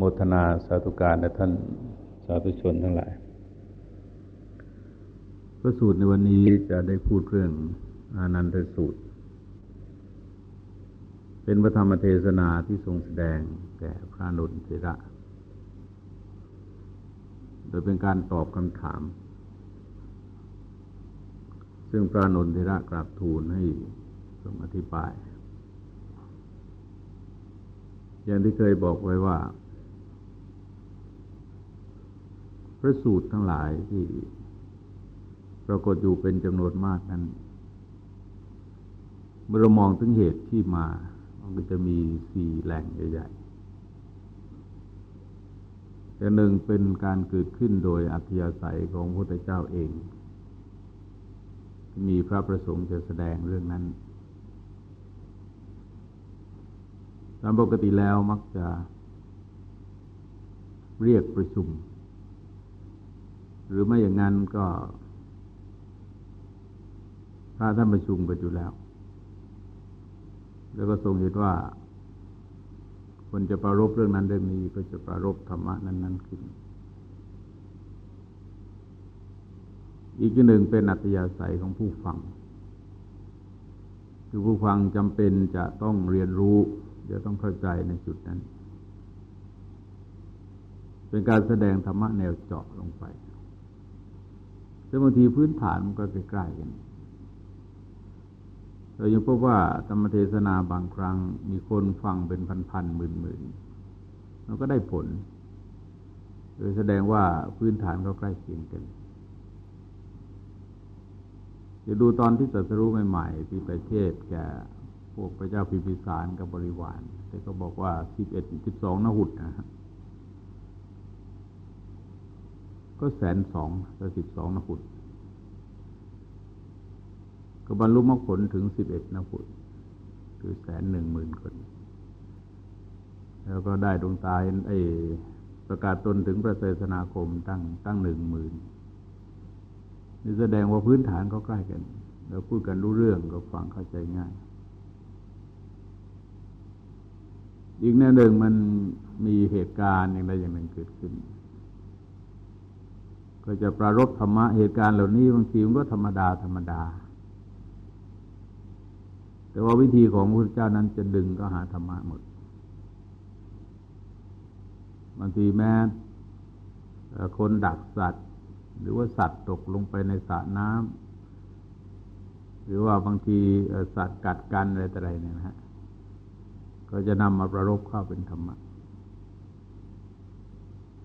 โมทนาสาธุการและท่านสาธุชนทั้งหลาย พระสูตรในวันนี้จะได้พูดเรื่องอานันตสูตร เป็นพระธรรมเทศนาที่ทรงแสดงแก่พระนุนเทระ โดยเป็นการตอบคำถาม ซึ่งพระนุนเทระกราบทูลให้ทรงอธิบายอย่างที่เคยบอกไว้ว่า พระสูตรทั้งหลายที่ปรากฏอยู่เป็นจำนวนมากนั้นเมื่อเรามองถึงเหตุที่มา มันก็จะมีสี่แหล่งใหญ่ๆแต่หนึ่งเป็นการเกิดขึ้นโดยอัธยาศัยของพระพุทธเจ้าเอง มีพระประสงค์จะแสดงเรื่องนั้น ตามปกติแล้วมักจะเรียกประชุม หรือไม่อย่างนั้นก็พระท่านประชุมกันอยู่แล้ว แล้วก็ทรงเห็นว่า คนจะประรบเรื่องนั้นเรื่องนี้ก็จะประรบธรรมะนั้นๆขึ้น อีกหนึ่งเป็นอัตยาศัยของผู้ฟัง คือผู้ฟังจำเป็นจะต้องเรียนรู้ จะต้องเข้าใจในจุดนั้น เป็นการแสดงธรรมะแนวเจาะลงไป แต่บางทีพื้นฐานมันก็ใกล้ๆกันเรายังพบว่าธรรมเทศนาบางครั้งมีคนฟังเป็นพันๆหมื่นๆมันก็ได้ผล โดยแสดงว่าพื้นฐานก็ใกล้เคียงกันจะดูตอนที่ตรัสรู้ใหม่ๆที่ประเทศแก่พวกพระเจ้าพิพิสารกับบริวารแต่ก็บอกว่าสิบเอ็ดสิบสองนหุดนะ ก็แสนสองต่สิบสองนพุทก็บรรลุมรรคผลถึงสิบเอ็ดนพุทคือแสนหนึ่งหมื่นคน แล้วก็ได้ดวงตาไอ้ประกาศตนถึงพระเสสนาคมตั้งตั้งหนึ่งหมื่นนี่แสดงว่าพื้นฐานเขาใกล้กันแล้วพูดกันรู้เรื่องก็ฟังเข้าใจง่าย อีกแนวหนึ่งมันมีเหตุการณ์อย่างใดอย่างหนึ่งเกิดขึ้น ก็จะประรบธรรมะเหตุการณ์เหล่านี้บางทีมันก็ธรรมดาธรรมดา แต่ว่าวิธีของพระพุทธเจ้านั้นจะดึงก็หาธรรมะหมดบางทีแม้คนดักสัตว์ หรือว่าสัตว์ตกลงไปในสระน้ำหรือว่าบางทีสัตว์กัดกันอะไรต่ออะไรเนี่ยนะฮะก็จะนำมาประรบเข้าเป็นธรรมะ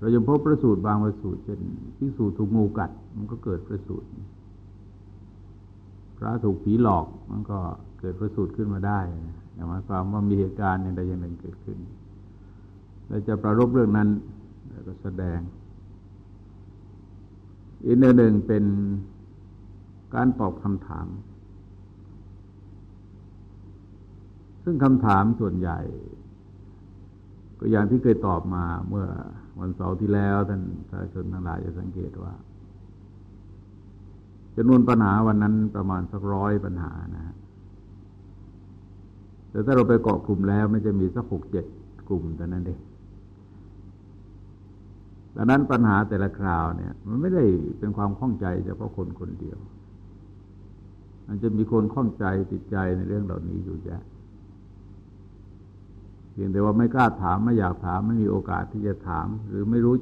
เราจะพบประสูตรบางประสูตรเช่นพิสูจถูกงูกัด มันก็เกิดประสูตรพระถูกผีหลอก มันก็เกิดประสูตรขึ้นมาได้หมายความว่ามีเหตุการณ์อย่างใดอย่างหนึ่งเกิดขึ้นเราจะประรบเรื่องนั้นแล้วก็แสดง อีกเรื่องหนึ่งเป็นการตอบคำถาม ซึ่งคำถามส่วนใหญ่ ก็อย่างที่เคยตอบมาเมื่อวันเสาร์ที่แล้วท่านสาธาชนทั้งหลายจะสังเกตว่าจำนวนปัญหาวันนั้นประมาณสักร้อยปัญหานะฮะแต่ถ้าเราไปเกาะกลุ่มแล้วไม่จะมีสักหกเจ็ดกลุ่มแต่นั้นเองดังนั้นปัญหาแต่ละคราวเนี่ย มันไม่ได้เป็นความข้องใจเฉพาะคนคนเดียว มันจะมีคนข้องใจติดใจในเรื่องเหล่านี้อยู่เยอะ เพียงแต่ว่าไม่กล้าถามไม่อยากถามไม่มีโอกาสที่จะถาม หรือไม่รู้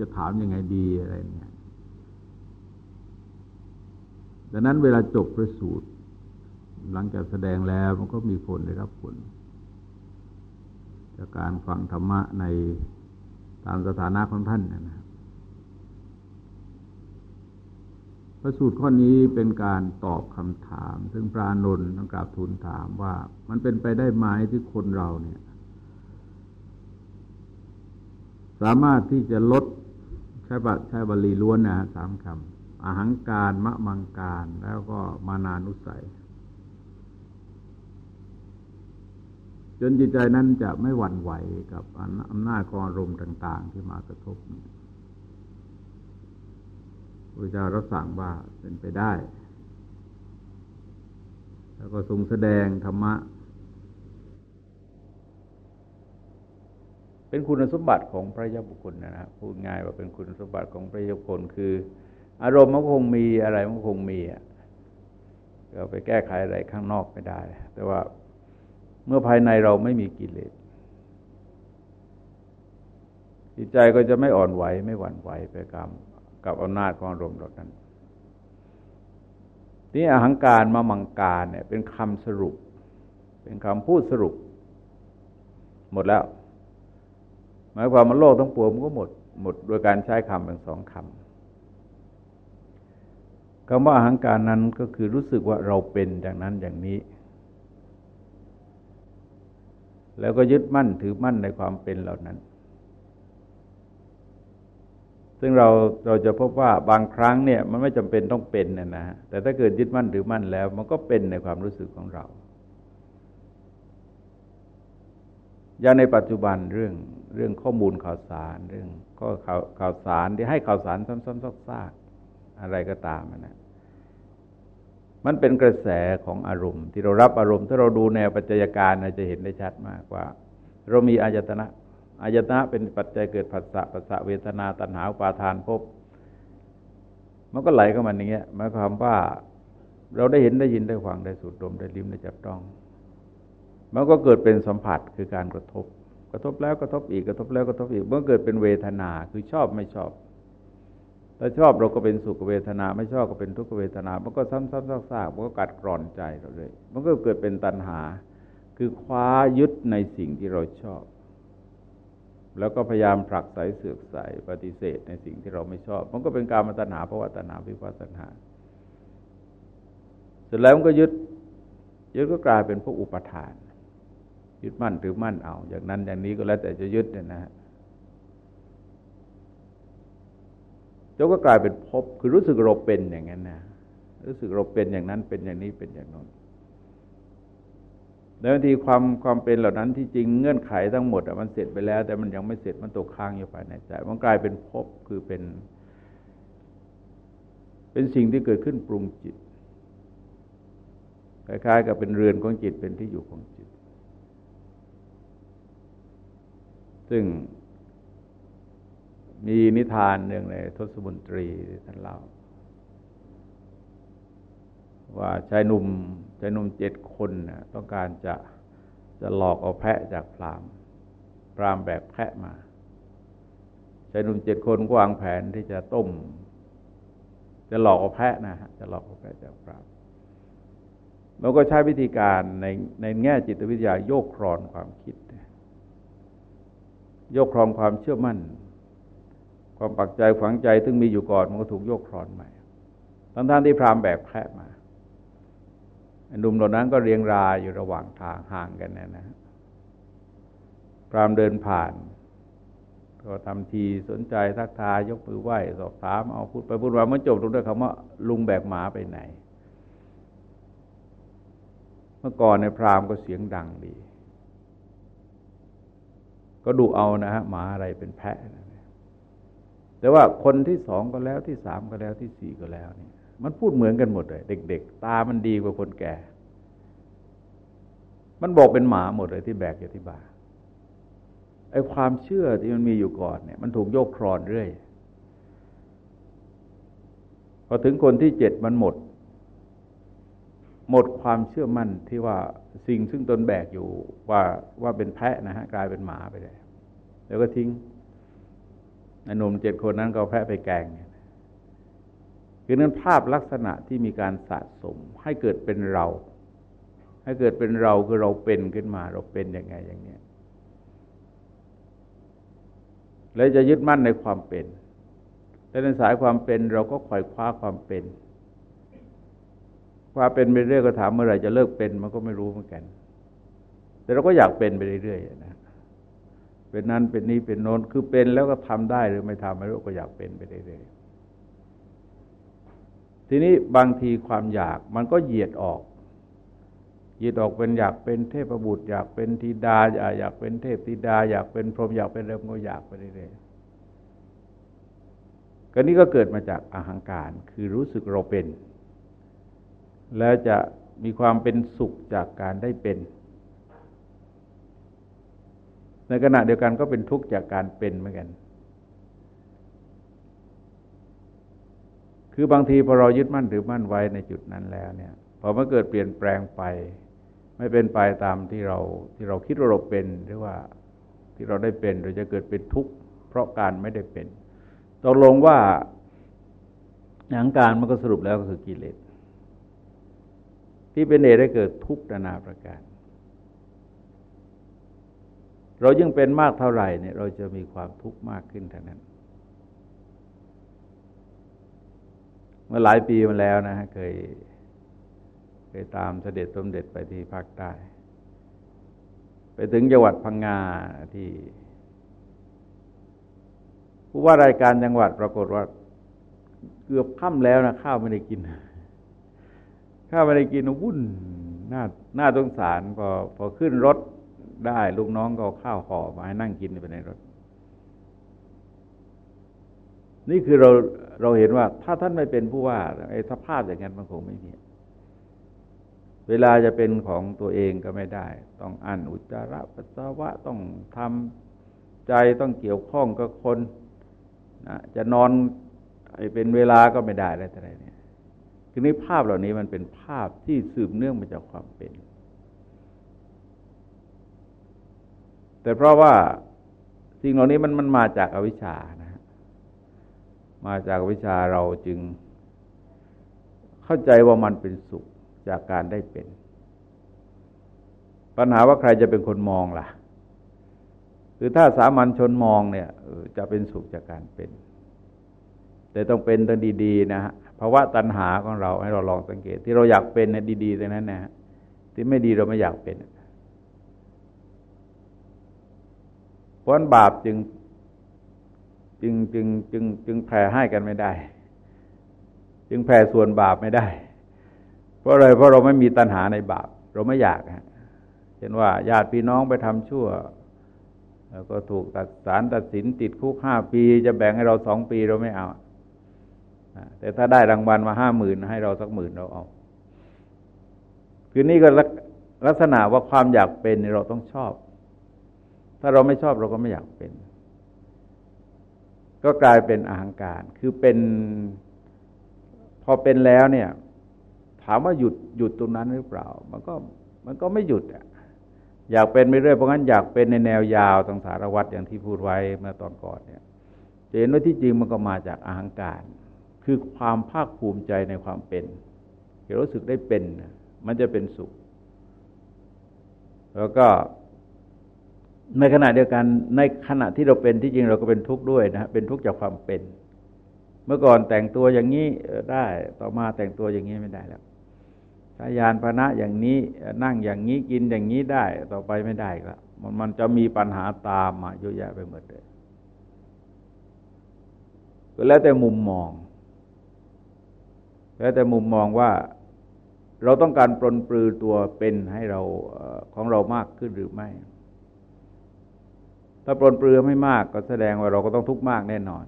จะถามยังไงดีอะไรเนี่ยดังนั้นเวลาจบประสูตร หลังจากแสดงแล้วมันก็มีผลได้รับผล จากการฟังธรรมะในตามสถานะของท่านนะครับพระสูตรข้อนี้เป็นการตอบคำถาม ซึ่งพระนนท์ต้องกราบทูลถามว่า มันเป็นไปได้ไหมที่คนเราเนี่ย สามารถที่จะลดใช้บัตใช้บาลีล้วนนะสามคำอาหังการมะมังการแล้วก็มานานุสัย จนจิตใจนั้นจะไม่หวั่นไหวกับอำนาจของอารมณ์ต่าง ๆ ที่มากระทบพระเจ้ารับสั่งว่าเป็นไปได้ แล้วก็ทรงแสดงธรรมะ เป็นคุณสมบัติของพระยาบุคคลนะฮะพูดง่ายว่าเป็นคุณสมบัติของพระยาบุคคลคือ อารมณ์มันคงมีอะไรมันคงมีอะเราไปแก้ไขอะไรข้างนอกไม่ได้ แต่ว่าเมื่อภายในเราไม่มีกิเลสจิตใจก็จะไม่อ่อนไหวไม่หวั่นไหวไปกับกับอำนาจของอารมณ์เหล่านั้นนี่อหังการมามังการเนี่ยเป็นคำสรุป เป็นคำพูดสรุป หมดแล้ว หมายความว่าโลกทั้งปวงมันก็หมดหมดโดยการใช้คำเป็นสองคำคำว่าอหังการนั้นก็คือรู้สึกว่าเราเป็นอย่างนั้นอย่างนี้ แล้วก็ยึดมั่นถือมั่นในความเป็นเหล่านั้น ซึ่งเราเราจะพบว่าบางครั้งเนี่ยมันไม่จำเป็นต้องเป็นนะนะแต่ถ้าเกิดยึดมั่นถือมั่นแล้ว มันก็เป็นในความรู้สึกของเราอย่างในปัจจุบันเรื่อง เรื่องข้อมูลข่าวสารเรื่องข้อข่าวข่าวสารที่ให้ข่าวสารซ้ำๆซากๆอะไรก็ตามนะมันเป็นกระแสของอารมณ์ ที่เรารับอารมณ์ ถ้าเราดูแนวปัจจัยการเราจะเห็นได้ชัดมากว่า เรามีอายตนะอายตนะเป็นปัจจัยเกิดผัสสะปัสสะเวทนาตัณหาปาทานภพมันก็ไหลเข้ามาอย่างเงี้ยหมายความว่าเราได้เห็นได้ยินได้ฟังได้สูดดมได้ลิ้มได้จับต้อง มันก็เกิดเป็นสัมผัสคือการกระทบ กระทบแล้วกระทบอีกกระทบแล้วกระทบอีกเมื่อเกิดเป็นเวทนาคือชอบไม่ชอบถ้าชอบเราก็เป็นสุขเวทนา ไม่ชอบก็เป็นทุกขเวทนา มันก็ซ้ำๆซากๆมันก็กัดกร่อนใจเราเลย มันก็เกิดเป็นตัณหา คือคว้ายึดในสิ่งที่เราชอบ แล้วก็พยายามผลักไสเสือกใสปฏิเสธในสิ่งที่เราไม่ชอบ มันก็เป็นการมาตัณหาภาะวะตัณหาวิปัสสนาเสร็จแล้วมันก็ยึดยึดก็กลายเป็นพวกอุปทาน ยึดมั่นถือมั่นเอา อย่างนั้นอย่างนี้ก็แล้วแต่จะยึดเนี่ยนะฮะเจ้าก็กลายเป็นพบคือรู้สึกเราเป็นอย่างนั้นนะรู้สึกเราเป็นอย่างนั้นเป็นอย่างนี้เป็นอย่างนั้นแล้วบางทีความความเป็นเหล่านั้นที่จริงเงื่อนไขทั้งหมดมันเสร็จไปแล้ว แต่มันยังไม่เสร็จมันตกค้างอยู่ภายในใจมันกลายเป็นภพคือเป็น เป็นสิ่งที่เกิดขึ้นปรุงจิตคล้ายๆกับเป็นเรือนของจิตเป็นที่อยู่ของจิต ซึ่งมีนิทานหนึ่งในทศบุนตรีท่านเล่า ว่าชายหนุ่มชายหนุ่มเจ็ดคนนะต้องการจะจะหลอกเอาแพะจากพรามพรามแบกแพะมาชายหนุ่มเจ็ดคนก็วางแผนที่จะต้ม จะหลอกเอาแพะนะฮะจะหลอกเอาแพะจากพรามเราก็ใช้วิธีการในในแง่จิตวิทยาโยกครอนความคิด ยกครอนความเชื่อมั่น ความปักใจฝังใจซึ่งมีอยู่ก่อนมันก็ถูกโยกครอนใหม่ทั้งท่านที่พรามแบกแพะมาหนุ่มเหล่านั้นก็เรียงรายอยู่ระหว่างทางห่างกันนะนะพรามเดินผ่าน ก็ทำทีสนใจทักทายยกมือไหว้สอบถามเอาพูดไปพูดมาเมื่อจบลงด้วยคำว่าลุงแบกหมาไปไหน เมื่อก่อนในพรามก็เสียงดังดี ก็ดูเอานะฮะหมาอะไรเป็นแพะแต่ว่าคนที่สองก็แล้วที่สามก็แล้วที่สี่ก็แล้วนี่มันพูดเหมือนกันหมดเลยเด็ก ๆ ตามันดีกว่าคนแก่ มันบอกเป็นหมาหมดเลยที่แบกอยู่ที่บ่าไอ้ความเชื่อที่มันมีอยู่ก่อนเนี่ย มันถูกโยกครอนเรื่อยพอถึงคนที่เจ็ดมันหมด หมดความเชื่อมั่นที่ว่าสิ่งซึ่งตนแบกอยู่ว่าว่าเป็นแพะนะฮะกลายเป็นหมาไปเลย แล้วก็ทิ้งไอ้หนุ่มเจ็ดคนนั้นก็แพะไปแกงคือนั้นภาพลักษณะที่มีการสะสมให้เกิดเป็นเรา ให้เกิดเป็นเราคือเราเป็นขึ้นมา เราเป็นยังไงอย่างเนี้ยแล้วจะยึดมั่นในความเป็นแต่ในสายความเป็นเราก็คอยคว้าความเป็นความเป็นไปเรื่อยก็ถามเมื่อไหร่จะเลิกเป็นมันก็ไม่รู้เหมือนกัน แต่เราก็อยากเป็นไปเรื่อยๆนะ เป็นนั้นเป็นนี้เป็นโน้นคือเป็นแล้วก็ทำได้หรือไม่ทำไม่รู้ก็อยากเป็นไปเรื่อยๆทีนี้บางทีความอยากมันก็เหยียดออกเหยียดออกเป็นอยากเป็นเทพบุตร อยากเป็นธิดา อยากเป็นเทพธิดา อยากเป็นพรหมอยากเป็นเริ่มก็อยากไปเรื่อยๆก็นี้ก็เกิดมาจากอาหังการคือรู้สึกเราเป็น แล้วจะมีความเป็นสุขจากการได้เป็น ในขณะเดียวกันก็เป็นทุกข์จากการเป็นเหมือนกัน คือบางทีพอเรายึดมั่นถือมั่นไว้ในจุดนั้นแล้วเนี่ยพอมันเกิดเปลี่ยนแปลงไป ไม่เป็นไปตามที่เราที่เราคิดว่าเราเป็นหรือว่าที่เราได้เป็นเราจะเกิดเป็นทุกข์เพราะการไม่ได้เป็นตกลงว่าอย่างการมันก็สรุปแล้วก็คือกิเลสที่เป็นเหตุให้เกิดทุกข์นานาประการ เรายิ่งเป็นมากเท่าไหร่เนี่ยเราจะมีความทุกข์มากขึ้นเท่านั้น เมื่อหลายปีมาแล้วนะฮะเคยเคยตามเสด็จสมเด็จไปที่ภาคใต้ ไปถึงจังหวัดพังงาที่ผู้ว่ารายการจังหวัดปรากฏว่าเกือบค่ำแล้วนะข้าวไม่ได้กิน ข้าวไม่ได้กินวุ่นหน้าหน้าสงสารพอพอขึ้นรถ ได้ ลูกน้องก็ข้าวห่อมาให้นั่งกินไปในรถ นี่คือเราเราเห็นว่า ถ้าท่านไม่เป็นผู้ว่าไอ้สภาพอย่างนั้นมันคงไม่มีเวลาจะเป็นของตัวเองก็ไม่ได้ ต้องอ่านอุจจาระปัสสาวะต้องทำใจต้องเกี่ยวข้องกับคนนะจะนอนเป็นเวลาก็ไม่ได้อะไรแต่ไรเนี่ยคือนี้ภาพเหล่านี้มันเป็นภาพที่สืบเนื่องมาจากความเป็น แต่เพราะว่าสิ่งเหล่านี้มันมันมาจากอวิชชานะ มาจากอวิชชาเราจึง เข้าใจว่ามันเป็นสุขจากการได้เป็น ปัญหาว่าใครจะเป็นคนมองล่ะคือถ้าสามัญชนมองเนี่ยจะเป็นสุขจากการเป็น แต่ต้องเป็นตั้งดีๆนะฮะภาวะตัณหาของเราให้เราลองสังเกต ที่เราอยากเป็นเนี่ยดีๆแต่นั้นนะฮะที่ไม่ดีเราไม่อยากเป็นเพ ราะบาปจึงจึงจึงจึงจึงแผ่ให้กันไม่ได้ จึงแผ่ส่วนบาปไม่ได้ เพราะอะไรเพราะเราไม่มีตัณหาในบาป เราไม่อยากฮะเห็นว่าญาติพี่น้องไปทำชั่ว แล้วก็ถูกตัดสารตัดสินติดคุกห้าปี จะแบ่งให้เราสองปีเราไม่เอาแต่ถ้าได้รางวัลมาห้าหมื่นให้เราสักหมื่นเราเอาคือนี่ก็ลักษณะว่าความอยากเป็นเราต้องชอบ ถ้าเราไม่ชอบเราก็ไม่อยากเป็น ก็กลายเป็นอาหางการ คือเป็น พอเป็นแล้วเนี่ย ถามว่าหยุดหยุดตรงนั้นหรือเปล่า มันก็มันก็ไม่หยุดอะอยากเป็นไปเรื่อยเพราะงั้นอยากเป็นในแนวยาวทางสารวัตรอย่างที่พูดไว้เมื่อตอนก่อนเนี่ยเห็นว่าที่จริงมันก็มาจากอาหางการ คือความภาคภูมิใจในความเป็นเห็นรู้สึกได้เป็น มันจะเป็นสุข แล้วก็ ในขณะเดียวกันในขณะที่เราเป็นที่จริงเราก็เป็นทุกข์ด้วยนะเป็นทุกข์จากความเป็น เมื่อก่อนแต่งตัวอย่างนี้ได้ต่อมาแต่งตัวอย่างนี้ไม่ได้แล้วถ้ายานพนะอย่างนี้นั่งอย่างนี้กินอย่างนี้ได้ต่อไปไม่ได้ก็มันมันจะมีปัญหาตามมาเยอะแยะไปหมดเลยก็แล้วแต่มุมมอง แล้วแต่มุมมองว่าเราต้องการปลนปลือตัวเป็นให้เราของเรามากขึ้นหรือไม่ ถ้าปลนเปลือไม่มากก็แสดงว่าเราก็ต้องทุกข์มากแน่นอน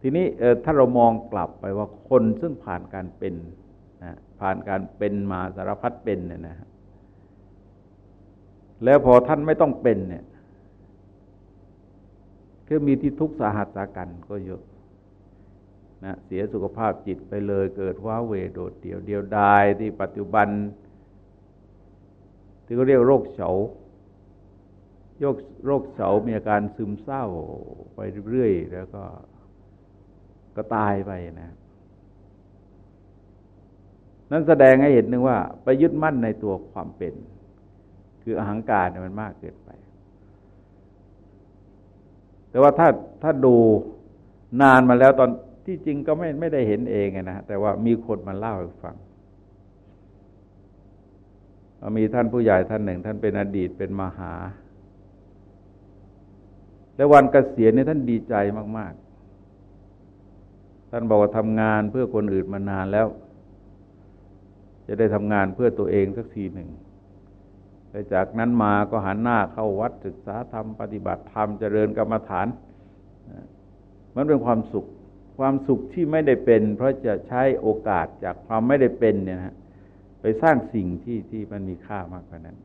ทีนี้ถ้าเรามองกลับไปว่าคนซึ่งผ่านการเป็นนะผ่านการเป็นมาสารพัดเป็นเนี่ยนะแล้วพอท่านไม่ต้องเป็นเนี่ยก็มีที่ทุกข์สาหัสสากันก็เยอะนะเสียสุขภาพจิตไปเลยเกิดว้าเวโดดเดี่ยวเดียวดายที่ปัจจุบันที่เขาเรียกโรคเฉา โรคโรคเฉามีอาการซึมเศร้าไปเรื่อยๆ แล้วก็ก็ตายไปนะ นั่นแสดงให้เห็นนึงว่า ไปยึดมั่นในตัวความเป็น คืออหังการมันมากเกินไป แต่ว่าถ้าถ้าดูนานมาแล้วตอนที่จริงก็ไม่ไม่ได้เห็นเองนะแต่ว่ามีคนมาเล่าให้ฟังมีท่านผู้ใหญ่ท่านหนึ่ง ท่านเป็นอดีตเป็นมหา แล้ววันเกษียณนี่ท่านดีใจมากท่านบอกว่าทำงานเพื่อคนอื่นมานานแล้ว จะได้ทำงานเพื่อตัวเองสักทีหนึ่งไปจากนั้นมาก็หันหน้าเข้าวัดศึกษาธรรมปฏิบัติธรรมเจริญกรรมฐาน มันเป็นความสุข ความสุขที่ไม่ได้เป็น เพราะจะใช้โอกาสจากความไม่ได้เป็นเนี่ยนะไปสร้างสิ่งที่ที่มันมีค่ามากกว่านั้น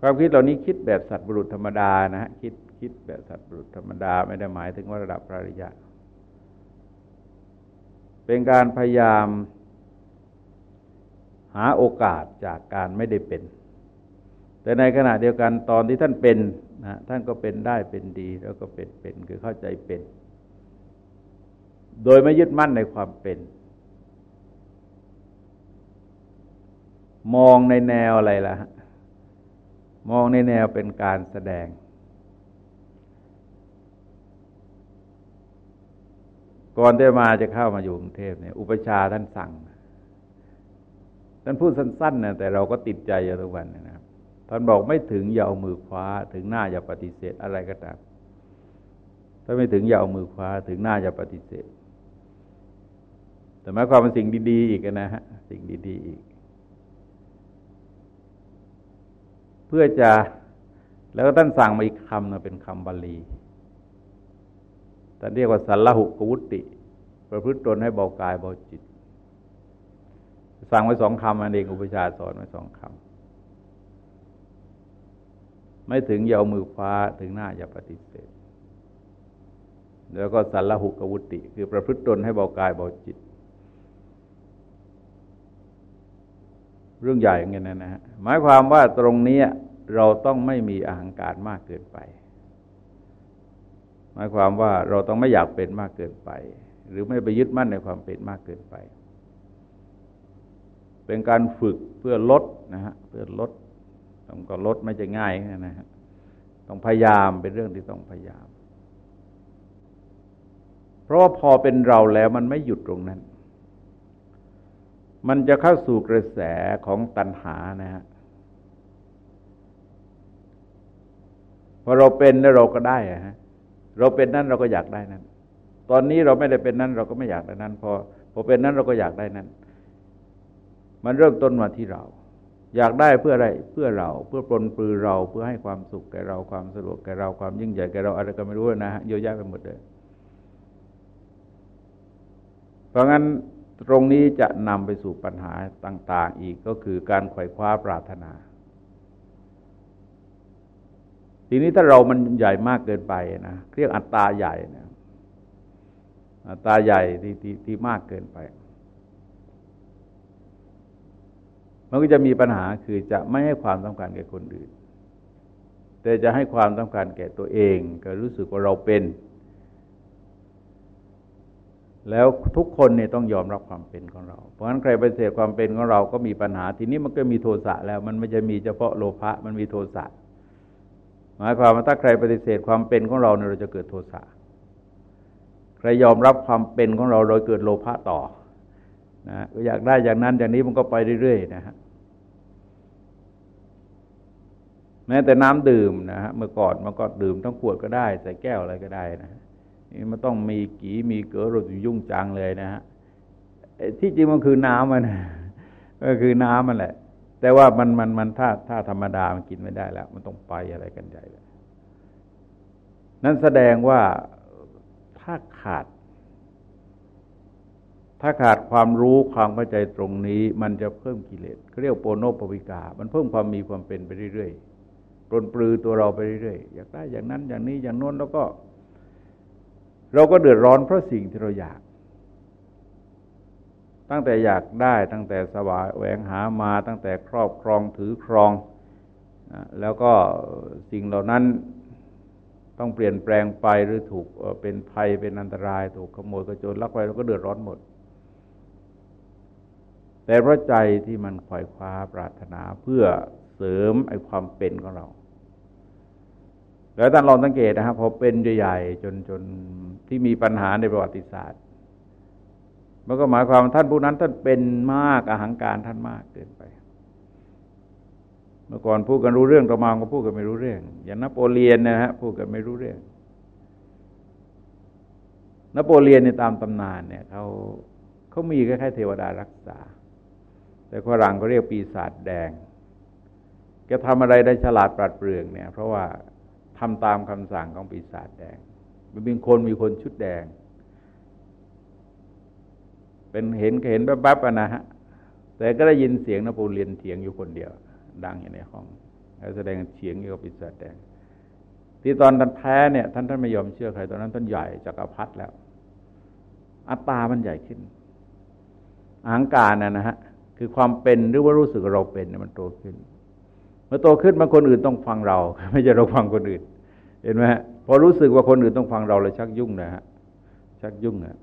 ความคิดเหล่านี้คิดแบบสัตว์บุรุษธรรมดานะฮะคิดคิดแบบสัตว์บุรุษธรรมดาไม่ได้หมายถึงว่าระดับพระริยะ เป็นการพยายามหาโอกาสจากการไม่ได้เป็น แต่ในขณะเดียวกันตอนที่ท่านเป็นนะท่านก็เป็นได้เป็นดีแล้วก็เป็นเป็นคือเข้าใจเป็น โดยไม่ยึดมั่นในความเป็น มองในแนวอะไรล่ะ มองในแนวเป็นการแสดง ก่อนที่มาจะเข้ามาอยู่กรุงเทพเนี่ย อุปชาท่านสั่ง ท่านพูดสั้นๆนะแต่เราก็ติดใจอยู่ทุกวันนะครับ ท่านบอกไม่ถึงอย่าเอามือคว้า ถึงหน้าอย่าปฏิเสธอะไรก็ตาม ถ้าไม่ถึงอย่าเอามือคว้า ถึงหน้าอย่าปฏิเสธ แต่หมายความเป็นสิ่งดี ๆ อีกนะฮะ สิ่งดี ๆ อีก เพื่อจะแล้วก็ท่านสั่งมาอีกคำนะเป็นคำบาลีท่านเรียกว่าสัลลหุกวุติ ประพฤติตนให้เบากายเบาจิต สั่งไว้สองคำอันเองอุปชาสอนไว้สองคำไม่ถึงอย่าเอามือคว้าถึงหน้าอย่าปฏิเสธแล้วก็สัลลหุกวุติ คือประพฤติตนให้เบากายเบาจิต เรื่องใหญ่อย่างนี้นะนะฮะหมายความว่าตรงนี้เราต้องไม่มีอาหังการมากเกินไป หมายความว่าเราต้องไม่อยากเป็นมากเกินไป หรือไม่ไปยึดมั่นในความเป็นมากเกินไป เป็นการฝึกเพื่อลดนะฮะเพื่อลดต้องก็ลดไม่จะง่ายนะฮะต้องพยายามเป็นเรื่องที่ต้องพยายาม เพราะว่าพอเป็นเราแล้วมันไม่หยุดตรงนั้น มันจะเข้าสู่กระแสของตัณหานะฮะพอเราเป็นแล้วเราก็ได้อะฮะเราเป็นนั้นเราก็อยากได้นั้น ตอนนี้เราไม่ได้เป็นนั้น เราก็ไม่อยากได้นั้นพอพอเป็นนั้นเราก็อยากได้นั้น มันเริ่มต้นมาที่เรา อยากได้เพื่ออะไรเพื่อเราเพื่อปลนปลือเราเพื่อให้ความสุขแก่เราความสะดวกแก่เราความยิ่งใหญ่แก่เราอะไรก็ไม่รู้นะฮะเยอะแยะไปหมดเลยเพราะงั้น ตรงนี้จะนำไปสู่ปัญหาต่าง ๆ อีกก็คือการไขว่คว้าปรารถนา ทีนี้ถ้าเรามันใหญ่มากเกินไปนะเรียกอัตตาใหญ่นะอัตตาใหญ่ที่ที่ที่มากเกินไป มันก็จะมีปัญหาคือจะไม่ให้ความสำคัญแก่คนอื่น แต่จะให้ความสำคัญแก่ตัวเอง ก็รู้สึกว่าเราเป็น แล้วทุกคนเนี่ยต้องยอมรับความเป็นของเรา เพราะฉะนั้นใครปฏิเสธความเป็นของเราก็มีปัญหา ทีนี้มันก็มีโทสะแล้ว มันไม่จะมีเฉพาะโลภะมันมีโทสะหมายความว่าถ้าใครปฏิเสธความเป็นของเราเนี่ยเราจะเกิดโทสะใครยอมรับความเป็นของเราโดยเกิดโลภะต่อนะก็อยากได้อย่างนั้นอย่างนี้มันก็ไปเรื่อยๆนะฮะแม้แต่น้ำดื่มนะฮะเมื่อก่อนมันก็ดื่มต้องขวดก็ได้ ใส่แก้วอะไรก็ได้นะ นี่มันต้องมีกีมีเกลือรสยุ่งจังเลยนะฮะที่จริงมันคือน้ำมันก็คือน้ำมันแหละ แต่ว่ามันมันมันถ้าถ้าธรรมดามันกินไม่ได้แล้ว มันต้องไปอะไรกันใหญ่เลยนั่นแสดงว่าถ้าขาด ถ้าขาดความรู้ความเข้าใจตรงนี้ มันจะเพิ่มกิเลสเขาเรียกโปโนปวิกา มันเพิ่มความมีความเป็นไปเรื่อยๆปลนปลือตัวเราไปเรื่อยๆอยากได้อย่างนั้นอย่างนี้อย่างโน้นแล้วก็ เราก็เดือดร้อนเพราะสิ่งที่เราอยาก ตั้งแต่อยากได้ตั้งแต่สวายแหวงหามาตั้งแต่ครอบครองถือครอง แล้วก็สิ่งเหล่านั้นต้องเปลี่ยนแปลงไปหรือถูกเป็นภัยเป็นอันตราย ถูกขโมยกระโจนลักไปเราก็เดือดร้อนหมด แต่เพราะใจที่มันขวายคว้าปรารถนาเพื่อเสริมไอ้ความเป็นของเรา แล้วท่านลองสังเกตนะครับพอเป็นใหญ่ๆจนจนที่มีปัญหาในประวัติศาสตร์มันก็หมายความท่านผู้นั้นท่านเป็นมากอาหังการท่านมากเกินไป เมื่อก่อนพูดกันรู้เรื่องต่อมาก็พูดกันไม่รู้เรื่อง อย่างนโปเลียนนะฮะพูดกันไม่รู้เรื่องนโปเลียนในตามตำนานเนี่ยเขาเขามีแค่เทวดารักษา แต่ฝรั่งก็เรียกปีศาจแดงแกทำอะไรได้ฉลาดปราดเปรื่องเนี่ย เพราะว่า ทำตามคำสั่งของปีศาจแดง มันเป็นคนมีคนชุดแดง เป็นเห็นเห็นแป๊บๆนะฮะ แต่ก็ได้ยินเสียงนโปเลียนเถียงอยู่คนเดียว ดังอยู่ในห้องแสดงเฉียงอยู่กับปีศาจแดง ที่ตอนท่านแพ้เนี่ย ท่านท่านไม่ยอมเชื่อใครตอนนั้นท่านใหญ่จักรพรรดิแล้ว อัตตามันใหญ่ขึ้นอังการนะนะฮะคือความเป็นหรือว่ารู้สึกเราเป็นเนี่ยมันโตขึ้น เมื่อโตขึ้นมาคนอื่นต้องฟังเรา ไม่ใช่เราฟังคนอื่น เห็นไหมฮะพอรู้สึกว่าคนอื่นต้องฟังเราเลยชักยุ่งนะฮะชักยุ่งนะ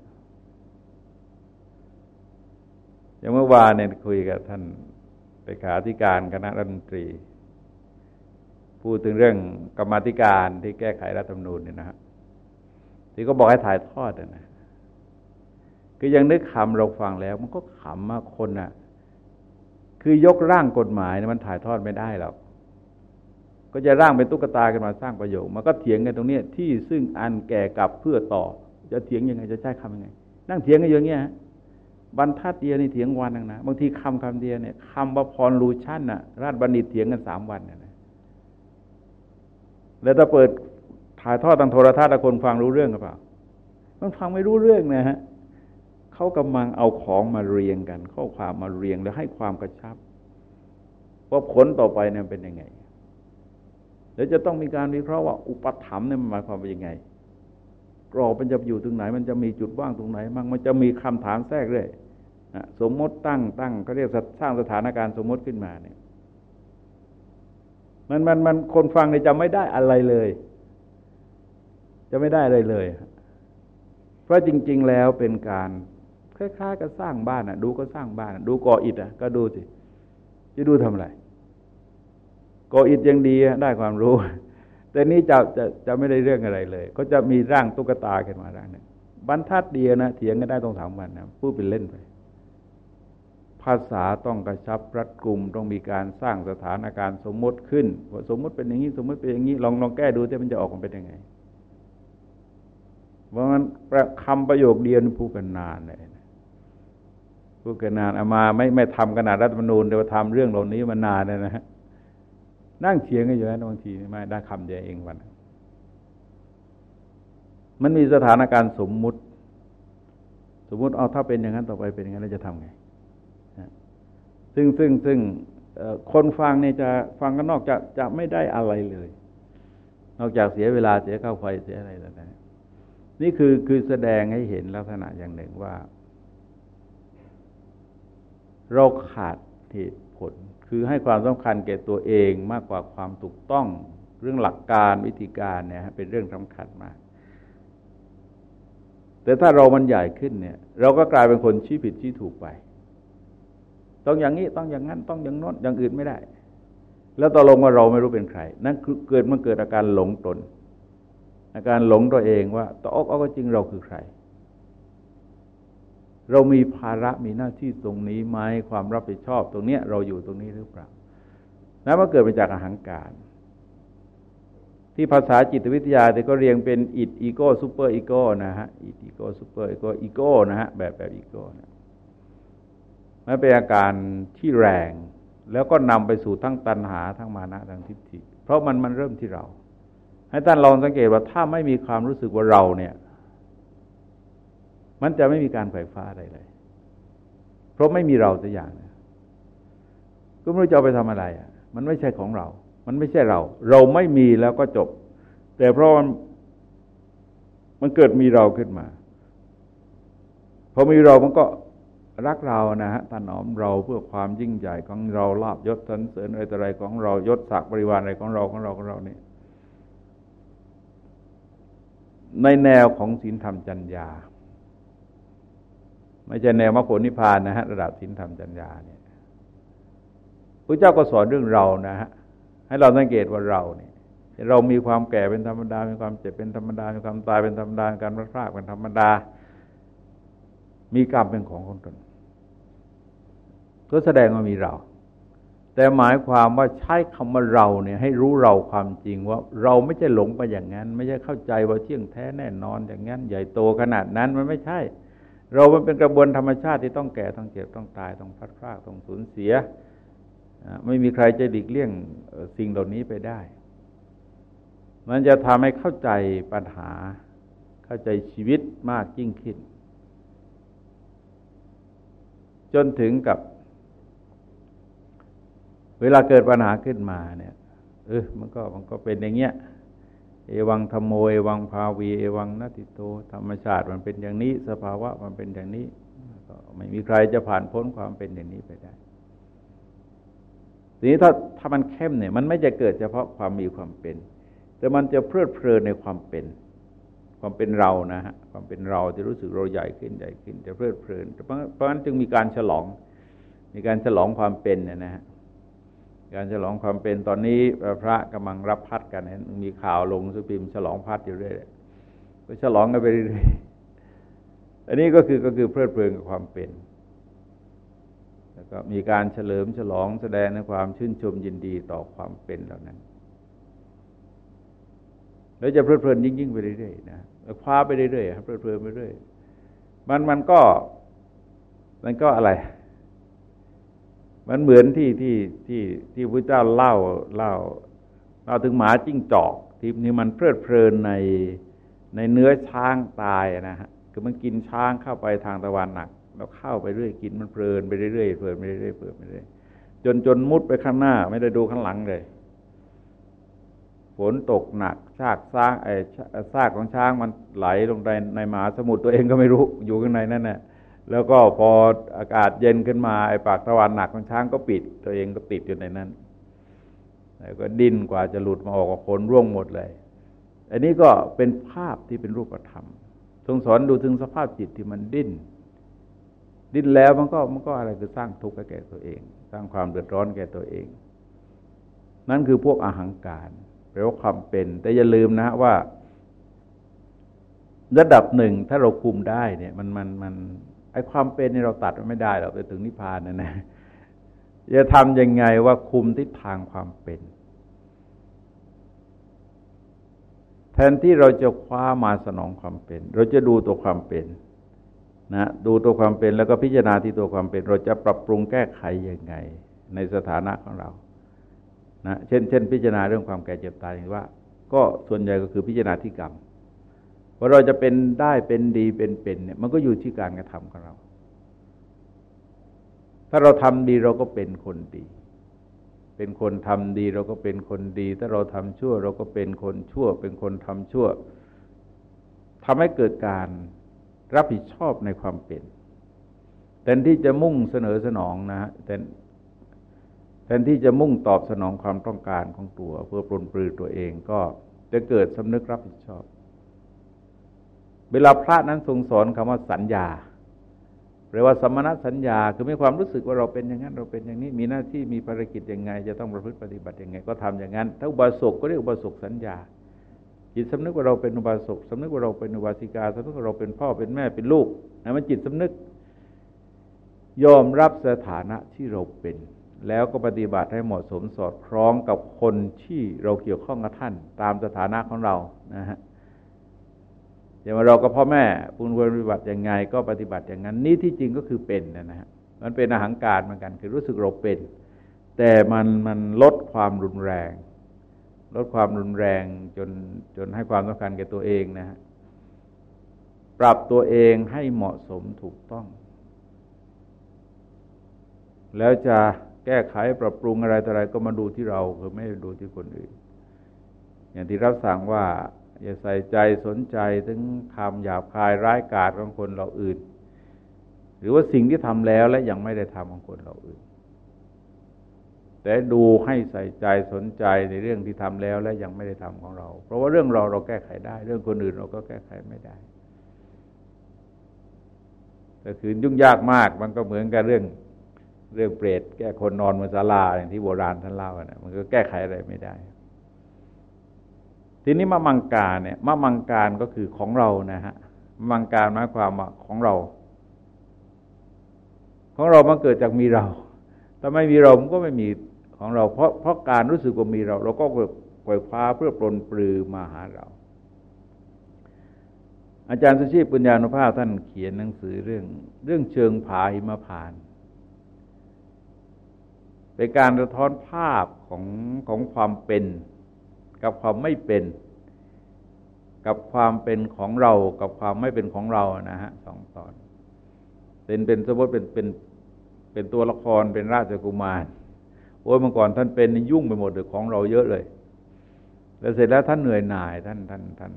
อย่างเมื่อวานเนี่ยคุยกับท่านเลขาธิการคณะรัฐมนตรี พูดถึงเรื่องกรรมธิการที่แก้ไขรัฐธรรมนูญเนี่ยนะฮะที่ก็บอกให้ถ่ายทอดนะคือยังนึกคำเราฟังแล้ว มันก็ขำมากคนน่ะ คือยกร่างกฎหมายนะมันถ่ายทอดไม่ได้หรอกก็จะร่างเป็นตุ๊กตากันมาสร้างประโยชน์มันก็เถียงกันตรงนี้ที่ซึ่งอันแก่กับเพื่อต่อ จะเถียงยังไงจะใช้คำยังไง นั่งเถียงกันอย่างเงี้ยบรรทัดเดียวนี่เถียงวันนึงนะบางทีคำคำเดียวเนี่ยคำว่าพรลูชั่นน่ะ ราชบัณฑิตเถียงกันสามวันเนี่ยแล้วถ้าเปิดถ่ายทอดทางโทรทัศน์คนฟังรู้เรื่องหรือเปล่า มันฟังไม่รู้เรื่องนะฮะ เขากำลังเอาของมาเรียงกัน ข้อความมาเรียงแล้วให้ความกระชับว่าผลต่อไปเนี่ยเป็นยังไงเดี๋ยวจะต้องมีการวิเคราะห์ว่าอุปถัมภ์เนี่ยมันหมายความว่ายังไง กรอบมันจะอยู่ตรงไหน มันจะมีจุดว่างตรงไหนมั่งมันจะมีคำถามแทรกเลยสมมติตั้งตั้งเขาเรียกสร้างสถานการณ์สมมติขึ้นมาเนี่ย มันมันมันคนฟังเนี่ยจะไม่ได้อะไรเลย จะไม่ได้อะไรเลย เพราะจริง ๆ แล้วเป็นการ คล้ายๆกับสร้างบ้านอะ ดูก็สร้างบ้านดูก่ออิฐอะก็ดูสิจะดูทำอะไรก่ออิฐยังดีได้ความรู้ แต่นี้จะจะจะไม่ได้เรื่องอะไรเลย ก็จะมีร่างตุ๊กตาขึ้นมาร่างหนึ่งบรรทัดเดียวนะเถียงกันได้ต้องสามวันนะพูดเป็นเล่นไปภาษาต้องกระชับรัดกลุ่มต้องมีการสร้างสถานการณ์สมมติขึ้นสมมติเป็นอย่างนี้สมมติเป็นอย่างนี้ลองลองแก้ดูที่มันจะออกมาเป็นยังไงเพราะงั้นคำประโยคเดียวนี่พูดกันนานเลย พูดกันนานเอามาไม่ไม่ทำขนาดรัฐมนูญแต่ว่าทำเรื่องเหล่านี้มานานเลยนะฮะนั่งเถียงกันอยู่นะบางทีไม่ได้คำเดียวเองวันมันมีสถานการณ์สมมุติ สมมุติเอาถ้าเป็นอย่างนั้นต่อไปเป็นอย่างนั้นเราจะทำไงซึ่งซึ่งซึ่งคนฟังเนี่ยจะฟังกันนอกจากจะไม่ได้อะไรเลย นอกจากเสียเวลาเสียข้าวไฟเสียอะไรต่างๆนี่คือคือแสดงให้เห็นลักษณะอย่างหนึ่งว่า เราขาดเหตุผล คือให้ความสำคัญแก่ตัวเองมากกว่าความถูกต้องเรื่องหลักการวิธีการเนี่ยเป็นเรื่องสำคัญมาก แต่ถ้าเรามันใหญ่ขึ้นเนี่ย เราก็กลายเป็นคนชี้ผิดชี้ถูกไป ต้องอย่างนี้ต้องอย่างนั้นต้องอย่างโน้นอย่างอื่นไม่ได้ แล้วตกลงว่าเราไม่รู้เป็นใคร นั่นเกิดมันเกิดอาการหลงตน อาการหลงตัวเองว่าตอกเอาก็จริงเราคือใคร เรามีภาระมีหน้าที่ตรงนี้ไหมความรับผิดชอบตรงเนี้ยเราอยู่ตรงนี้หรือเปล่านั้นมันเกิดมาจากอาหังการ ที่ภาษาจิตวิทยาแต่ก็เรียงเป็น id ego superego นะฮะ id ego superego ego นะฮะแบบแบบอีโก้นะมันเป็นอาการที่แรง แล้วก็นำไปสู่ทั้งตัณหาทั้งมานะทั้งทิฏฐิเพราะมันมันเริ่มที่เรา ให้ท่านลองสังเกตว่าถ้าไม่มีความรู้สึกว่าเราเนี่ย มันจะไม่มีการไฟฟ้าอะไรเลย เพราะไม่มีเราสักอย่างนะก็ไม่รู้จะเอาไปทำอะไรอะ มันไม่ใช่ของเรา มันไม่ใช่เรา เราไม่มีแล้วก็จบ แต่เพราะมันมันเกิดมีเราขึ้นมาพอมีเรามันก็รักเรานะฮะถนอมเราเพื่อความยิ่งใหญ่ของเราลาบยศสันเสริญอะไรต่ออะไรของเรายศศักดิ์บริวารอะไรของเราของเราของเราเนี่ยในแนวของศีลธรรมจัญญา ไม่ใช่แนวมรรคผลนิพพานนะฮะระดับศีลธรรมจัญญาเนี่ยพระเจ้าก็สอนเรื่องเรานะฮะให้เราสังเกตว่าเราเนี่ยเรามีความแก่เป็นธรรมดา มีความเจ็บเป็นธรรมดา มีความตายเป็นธรรมดา การพลาดพลาดเป็นธรรมดา มีกรรมเป็นของคนตนก็แสดงว่ามีเรา แต่หมายความว่าใช้คำว่าเราเนี่ยให้รู้เราความจริงว่าเราไม่ใช่หลงไปอย่างนั้น ไม่ใช่เข้าใจว่าเที่ยงแท้แน่นอนอย่างนั้น ใหญ่โตขนาดนั้นมันไม่ใช่ เรามันเป็นกระบวนธรรมชาติที่ต้องแก่ต้องเจ็บต้องตายต้องพัดพลาดต้องสูญเสีย ไม่มีใครจะหลีกเลี่ยงสิ่งเหล่านี้ไปได้ มันจะทำให้เข้าใจปัญหาเข้าใจชีวิตมากยิ่งขึ้น จนถึงกับ เวลาเกิดปัญหาขึ้นมาเนี่ยเออมันก็มันก็เป็นอย่างเงี้ย เอวังธรรมโมเอวังภาวีเอวังนาติโต ธรรมชาติมันเป็นอย่างนี้ สภาวะมันเป็นอย่างนี้ก็ไม่มีใครจะผ่านพ้นความเป็นอย่างนี้ไปได้ทีนี้ถ้าถ้ามันเข้มเนี่ย มันไม่จะเกิดเฉพาะความมีความเป็น แต่มันจะเพลิดเพลินในความเป็น ความเป็นเรานะฮะความเป็นเราจะรู้สึกเราใหญ่ขึ้นใหญ่ขึ้นจะเพลิดเพลินเพราะฉะนั้นจึงมีการฉลอง มีการฉลองความเป็นเนี่ยนะฮะ การฉลองความเป็นตอนนี้พระกำลังรับพัดกันมีข่าวลงสุพิมฉลองพัดอยู่เรื่อยก็ฉลองกันไปเรื่อยอันนี้ก็คือก็คือเพลิดเพลินกับความเป็น แล้วก็มีการเฉลิมฉลองแสดงในความชื่นชมยินดีต่อความเป็นเหล่านั้น แล้วจะเพลิดเพลินยิ่งยิ่งไปเรื่อยๆนะคว้าไปเรื่อยๆเพลิดเพลินไปเรื่อยมันมันก็ มันก็อะไร มันเหมือนที่ที่ที่ที่พระเจ้าเล่าเล่าเล่าถึงหมาจิ้งจอกที่นี่มันเพลิดเพลินในในเนื้อช้างตายนะฮะคือมันกินช้างเข้าไปทางตะวันหนักแล้วเข้าไปเรื่อยกินมันเพลินไปเรื่อยเพลินไปเรื่อยเพลินไปเรื่อยจนจนมุดไปข้างหน้า ไม่ได้ดูข้างหลังเลยฝนตกหนักซากซากไอ้ซากของช้างมันไหลลงในในมหาสมุทรตัวเองก็ไม่รู้อยู่ข้างในนั่นแหละ แล้วก็พออากาศเย็นขึ้นมาไอ้ปากตะวันหนักของช้างก็ปิด ตัวเองก็ติดอยู่ในนั้นแล้วก็ดิ้นกว่าจะหลุดมาออกกับคนร่วงหมดเลย อันนี้ก็เป็นภาพที่เป็นรูปธรรมทรงสอนดูถึงสภาพจิตที่มันดิ้น ดิ้นแล้วมันก็มันก็อะไรคือสร้างทุกข์แก่ตัวเอง สร้างความเดือดร้อนแก่ตัวเอง นั่นคือพวกอาหังการแปลว่าความเป็น แต่อย่าลืมนะว่า ระดับหนึ่งถ้าเราคุมได้เนี่ย มันมันมัน ไอ้ความเป็นนี่เราตัดไม่ได้เราไปถึงนิพพานนะนะจะทำยังไงว่าคุมทิศทางความเป็น แทนที่เราจะคว้ามาสนองความเป็น เราจะดูตัวความเป็นนะดูตัวความเป็นแล้วก็พิจารณาที่ตัวความเป็น เราจะปรับปรุงแก้ไขยังไง ในสถานะของเรานะเช่นเช่น พิจารณาเรื่องความแก่เจ็บตายอย่างว่า ก็ส่วนใหญ่ก็คือพิจารณาที่กรรม ว่าเราจะเป็นได้เป็นดีเป็นเป็นเนี่ยมันก็อยู่ที่การกระทำของเรา ถ้าเราทำดีเราก็เป็นคนดี เป็นคนทำดีเราก็เป็นคนดี ถ้าเราทำชั่ว เราก็เป็นคนชั่ว เป็นคนทำชั่วทำให้เกิดการรับผิดชอบในความเป็นแทนที่จะมุ่งเสนอสนองนะฮะแต่แทนที่จะมุ่งตอบสนองความต้องการของตัว เพื่อปลนปลือตัวเองก็จะเกิดสำนึกรับผิดชอบ เวลาพระนั้นทรงสอนคำว่าสัญญาแปลว่าสมณสัญญาคือมีความรู้สึกว่าเราเป็นอย่างนั้นเราเป็นอย่างนี้มีหน้าที่มีภารกิจยังไง จะต้องประพฤติปฏิบัติยังไง ก็ทำอย่างนั้น ถ้าอุบาสกก็เรียกอุบาสกสัญญาจิตสำนึกว่าเราเป็นอุบาสกสำนึกว่าเราเป็นอุบาสิกาสำนึกว่าเราเป็นพ่อเป็นแม่เป็นลูกนะมันจิตสำนึก ยอมรับสถานะที่เราเป็น แล้วก็ปฏิบัติให้เหมาะสมสอดคล้องกับคนที่เราเกี่ยวข้องกับท่าน ตามสถานะของเรานะฮะ อย่างเราก็พ่อแม่ปุณควรปฏิบัติยังไง ก็ปฏิบัติอย่างนั้น นี่ที่จริงก็คือเป็นนะฮะมันเป็นอาหารการเหมือนกัน คือรู้สึกเราเป็น แต่มันมันลดความรุนแรง ลดความรุนแรงจนจนให้ความสำคัญแก่ตัวเองนะฮะปรับตัวเองให้เหมาะสมถูกต้อง แล้วจะแก้ไขปรับปรุงอะไรต่ออะไรก็มาดูที่เราคือไม่ดูที่คนอื่น อย่างที่รับสั่งว่า อย่าใส่ใจสนใจถึงคำหยาบคายร้ายกาจของคนเราอื่น หรือว่าสิ่งที่ทำแล้วและยังไม่ได้ทำของคนเราอื่น แต่ดูให้ใส่ใจสนใจในเรื่องที่ทำแล้วและยังไม่ได้ทำของเรา เพราะว่าเรื่องเราเราแก้ไขได้ เรื่องคนอื่นเราก็แก้ไขไม่ได้ แต่คือยุ่งยากมากมันก็เหมือนกับเรื่องเรื่องเปรตแก้คนนอนบนศาลาอย่างที่โบราณท่านเล่านะมันก็แก้ไขอะไรไม่ได้ ทีนี้มะมังการเนี่ยมะมังการก็คือของเรานะฮะมะมังการหมายความว่าของเรา ของเรามันเกิดจากมีเราถ้าไม่มีเรามันก็ไม่มีของเรา เพราะเพราะการรู้สึกว่ามีเรา เราก็ปล่อยคว้าเพื่อปลนปลือมาหาเรา อาจารย์สุชีพปุญญานุภาพท่านเขียนหนังสือเรื่อง เรื่องเชิงผาหิมพานเป็นการสะท้อนภาพของของความเป็น กับความไม่เป็น กับความเป็นของเรา กับความไม่เป็นของเรานะฮะสองตอน เป็นเป็นสมมติเป็นเป็นเป็นตัวละครเป็นราชกุมารโอ้ยเมื่อก่อนท่านเป็นยุ่งไปหมดเลยของเราเยอะเลย แล้วเสร็จแล้วท่านเหนื่อยหน่ายท่านท่านท่าน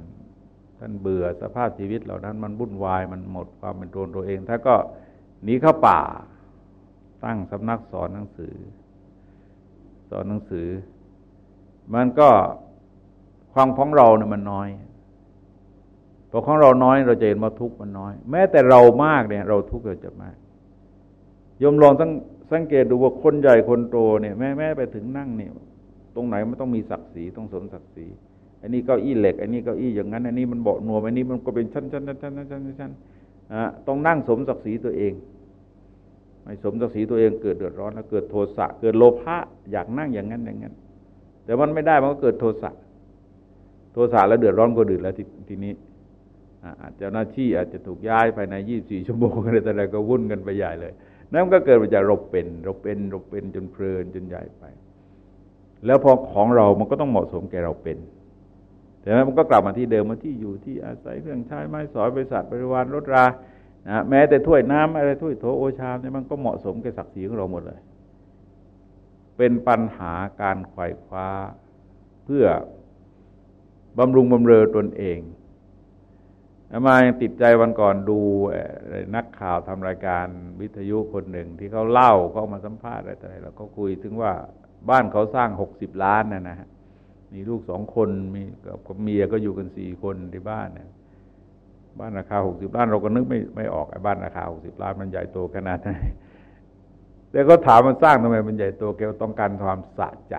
ท่านเบื่อสภาพชีวิตเหล่านั้น มันวุ่นวายมันหมดความเป็นตัวตัวเองท่านก็หนีเข้าป่า ตั้งสำนักสอนหนังสือ สอนหนังสือ มันก็ ความของเราเนี่ยมันน้อยพอของเราน้อยเราจะเห็นว่าทุกข์มันน้อย แม้แต่เรามากเนี่ย เราทุกข์เราจะมากยมลองตั้งสังเกตดูว่าคนใหญ่คนโตเนี่ยแม่แม่ไปถึงนั่งเนี่ย ตรงไหนมันต้องมีศักดิ์ศรีต้องสมศักดิ์ศรีอันนี้เก้าอี้เหล็ก อันนี้เก้าอี้อย่างนั้น อันนี้มันเบาหนวมอันนี้มันก็เป็นชั้นชั้นชั้นชั้นชั้นชั้นอ่าต้องนั่งสมศักดิ์ศรีตัวเอง ไม่สมศักดิ์ศรีตัวเองเกิดเดือดร้อนแล้วเกิดโทสะเกิดโลภะอยากนั่งอย่างนั้นอย่างนั้น แต่มันไม่ได้มันก็เกิดโทสะ โทสะแล้วเดือดร้อนก็ดือดแล้วทีทีนี้อาจจะหน้าที่อาจจะถูกย้ายไปในยี่สี่ชั่วโมงอะไรแต่อะไรก็วุ่นกันไปใหญ่เลยนั่นก็เกิดมาจากเราเป็นเราเป็นเราเป็นจนเพลินจนใหญ่ไป แล้วพอของเรามันก็ต้องเหมาะสมแก่เราเป็นแต่มันก็กลับมาที่เดิมมาที่อยู่ที่อาศัยเครื่องใช้ไม้สอยบริษัทบริวารรถรานะแม้แต่ถ้วยน้ำอะไรถ้วยโถโอชามเนี่ยมันก็เหมาะสมแกับศักดิ์ศรีของเราหมดเลย เป็นปัญหาการไขว่คว้าเพื่อ บำรุงบำเรอตนเองมายังติดใจวันก่อนดูนักข่าวทำรายการวิทยุคนหนึ่ง ที่เขาเล่าเขามาสัมภาษณ์อะไรต่ออะไรแล้วก็คุยถึงว่าบ้านเขาสร้างหกสิบล้านนะนะฮะมีลูกสองคนมีกับเมียก็อยู่กันสี่คนที่บ้านเนี่ยบ้านราคาหกสิบล้านเราก็นึกไม่ไม่ออกไอ้บ้านราคาหกสิบล้านมันใหญ่โตขนาดไหนแต่ก็ถามมันสร้างทำไมมันใหญ่โตเกี่ยวต้องการความสะใจ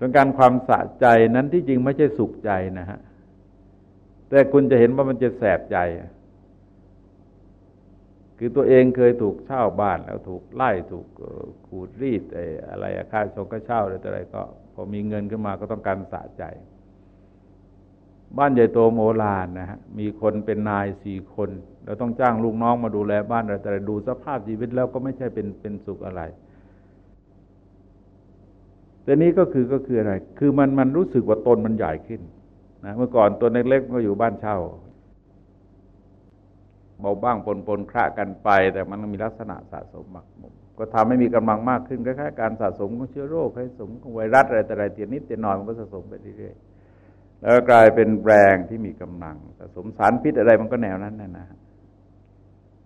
ต้องการความสะใจนั้นที่จริงไม่ใช่สุขใจนะฮะ แต่คุณจะเห็นว่ามันจะแสบใจ คือตัวเองเคยถูกเช่าบ้านแล้วถูกไล่ถูกขูดรีดอะไรค่าชงก็เช่าอะไรอะไรก็ พอมีเงินขึ้นมาก็ต้องการสะใจ บ้านใหญ่โตโมลานนะฮะ มีคนเป็นนายสี่คนเราต้องจ้างลูกน้องมาดูแลบ้านอะไรแต่ดูสภาพชีวิตแล้วก็ไม่ใช่เป็นเป็นสุขอะไร แต่นี้ก็คือก็คืออะไร คือมันมันรู้สึกว่าตนมันใหญ่ขึ้นนะเมื่อก่อนตัวเล็กๆก็อยู่บ้านเช่าเบาบ้างปนปนคระกันไป แต่มันมีลักษณะสะสมมากก็ทำให้มีกำลังมากขึ้นคล้ายๆการสะสมของเชื้อโรคให้สมของไวรัสอะไรแต่ไรเตียนิดเตียน้อยมันก็สะสมไปเรื่อยๆแล้วกลายเป็นแรงที่มีกำลังสะสมสารพิษอะไรมันก็แนวนั้นนะนะ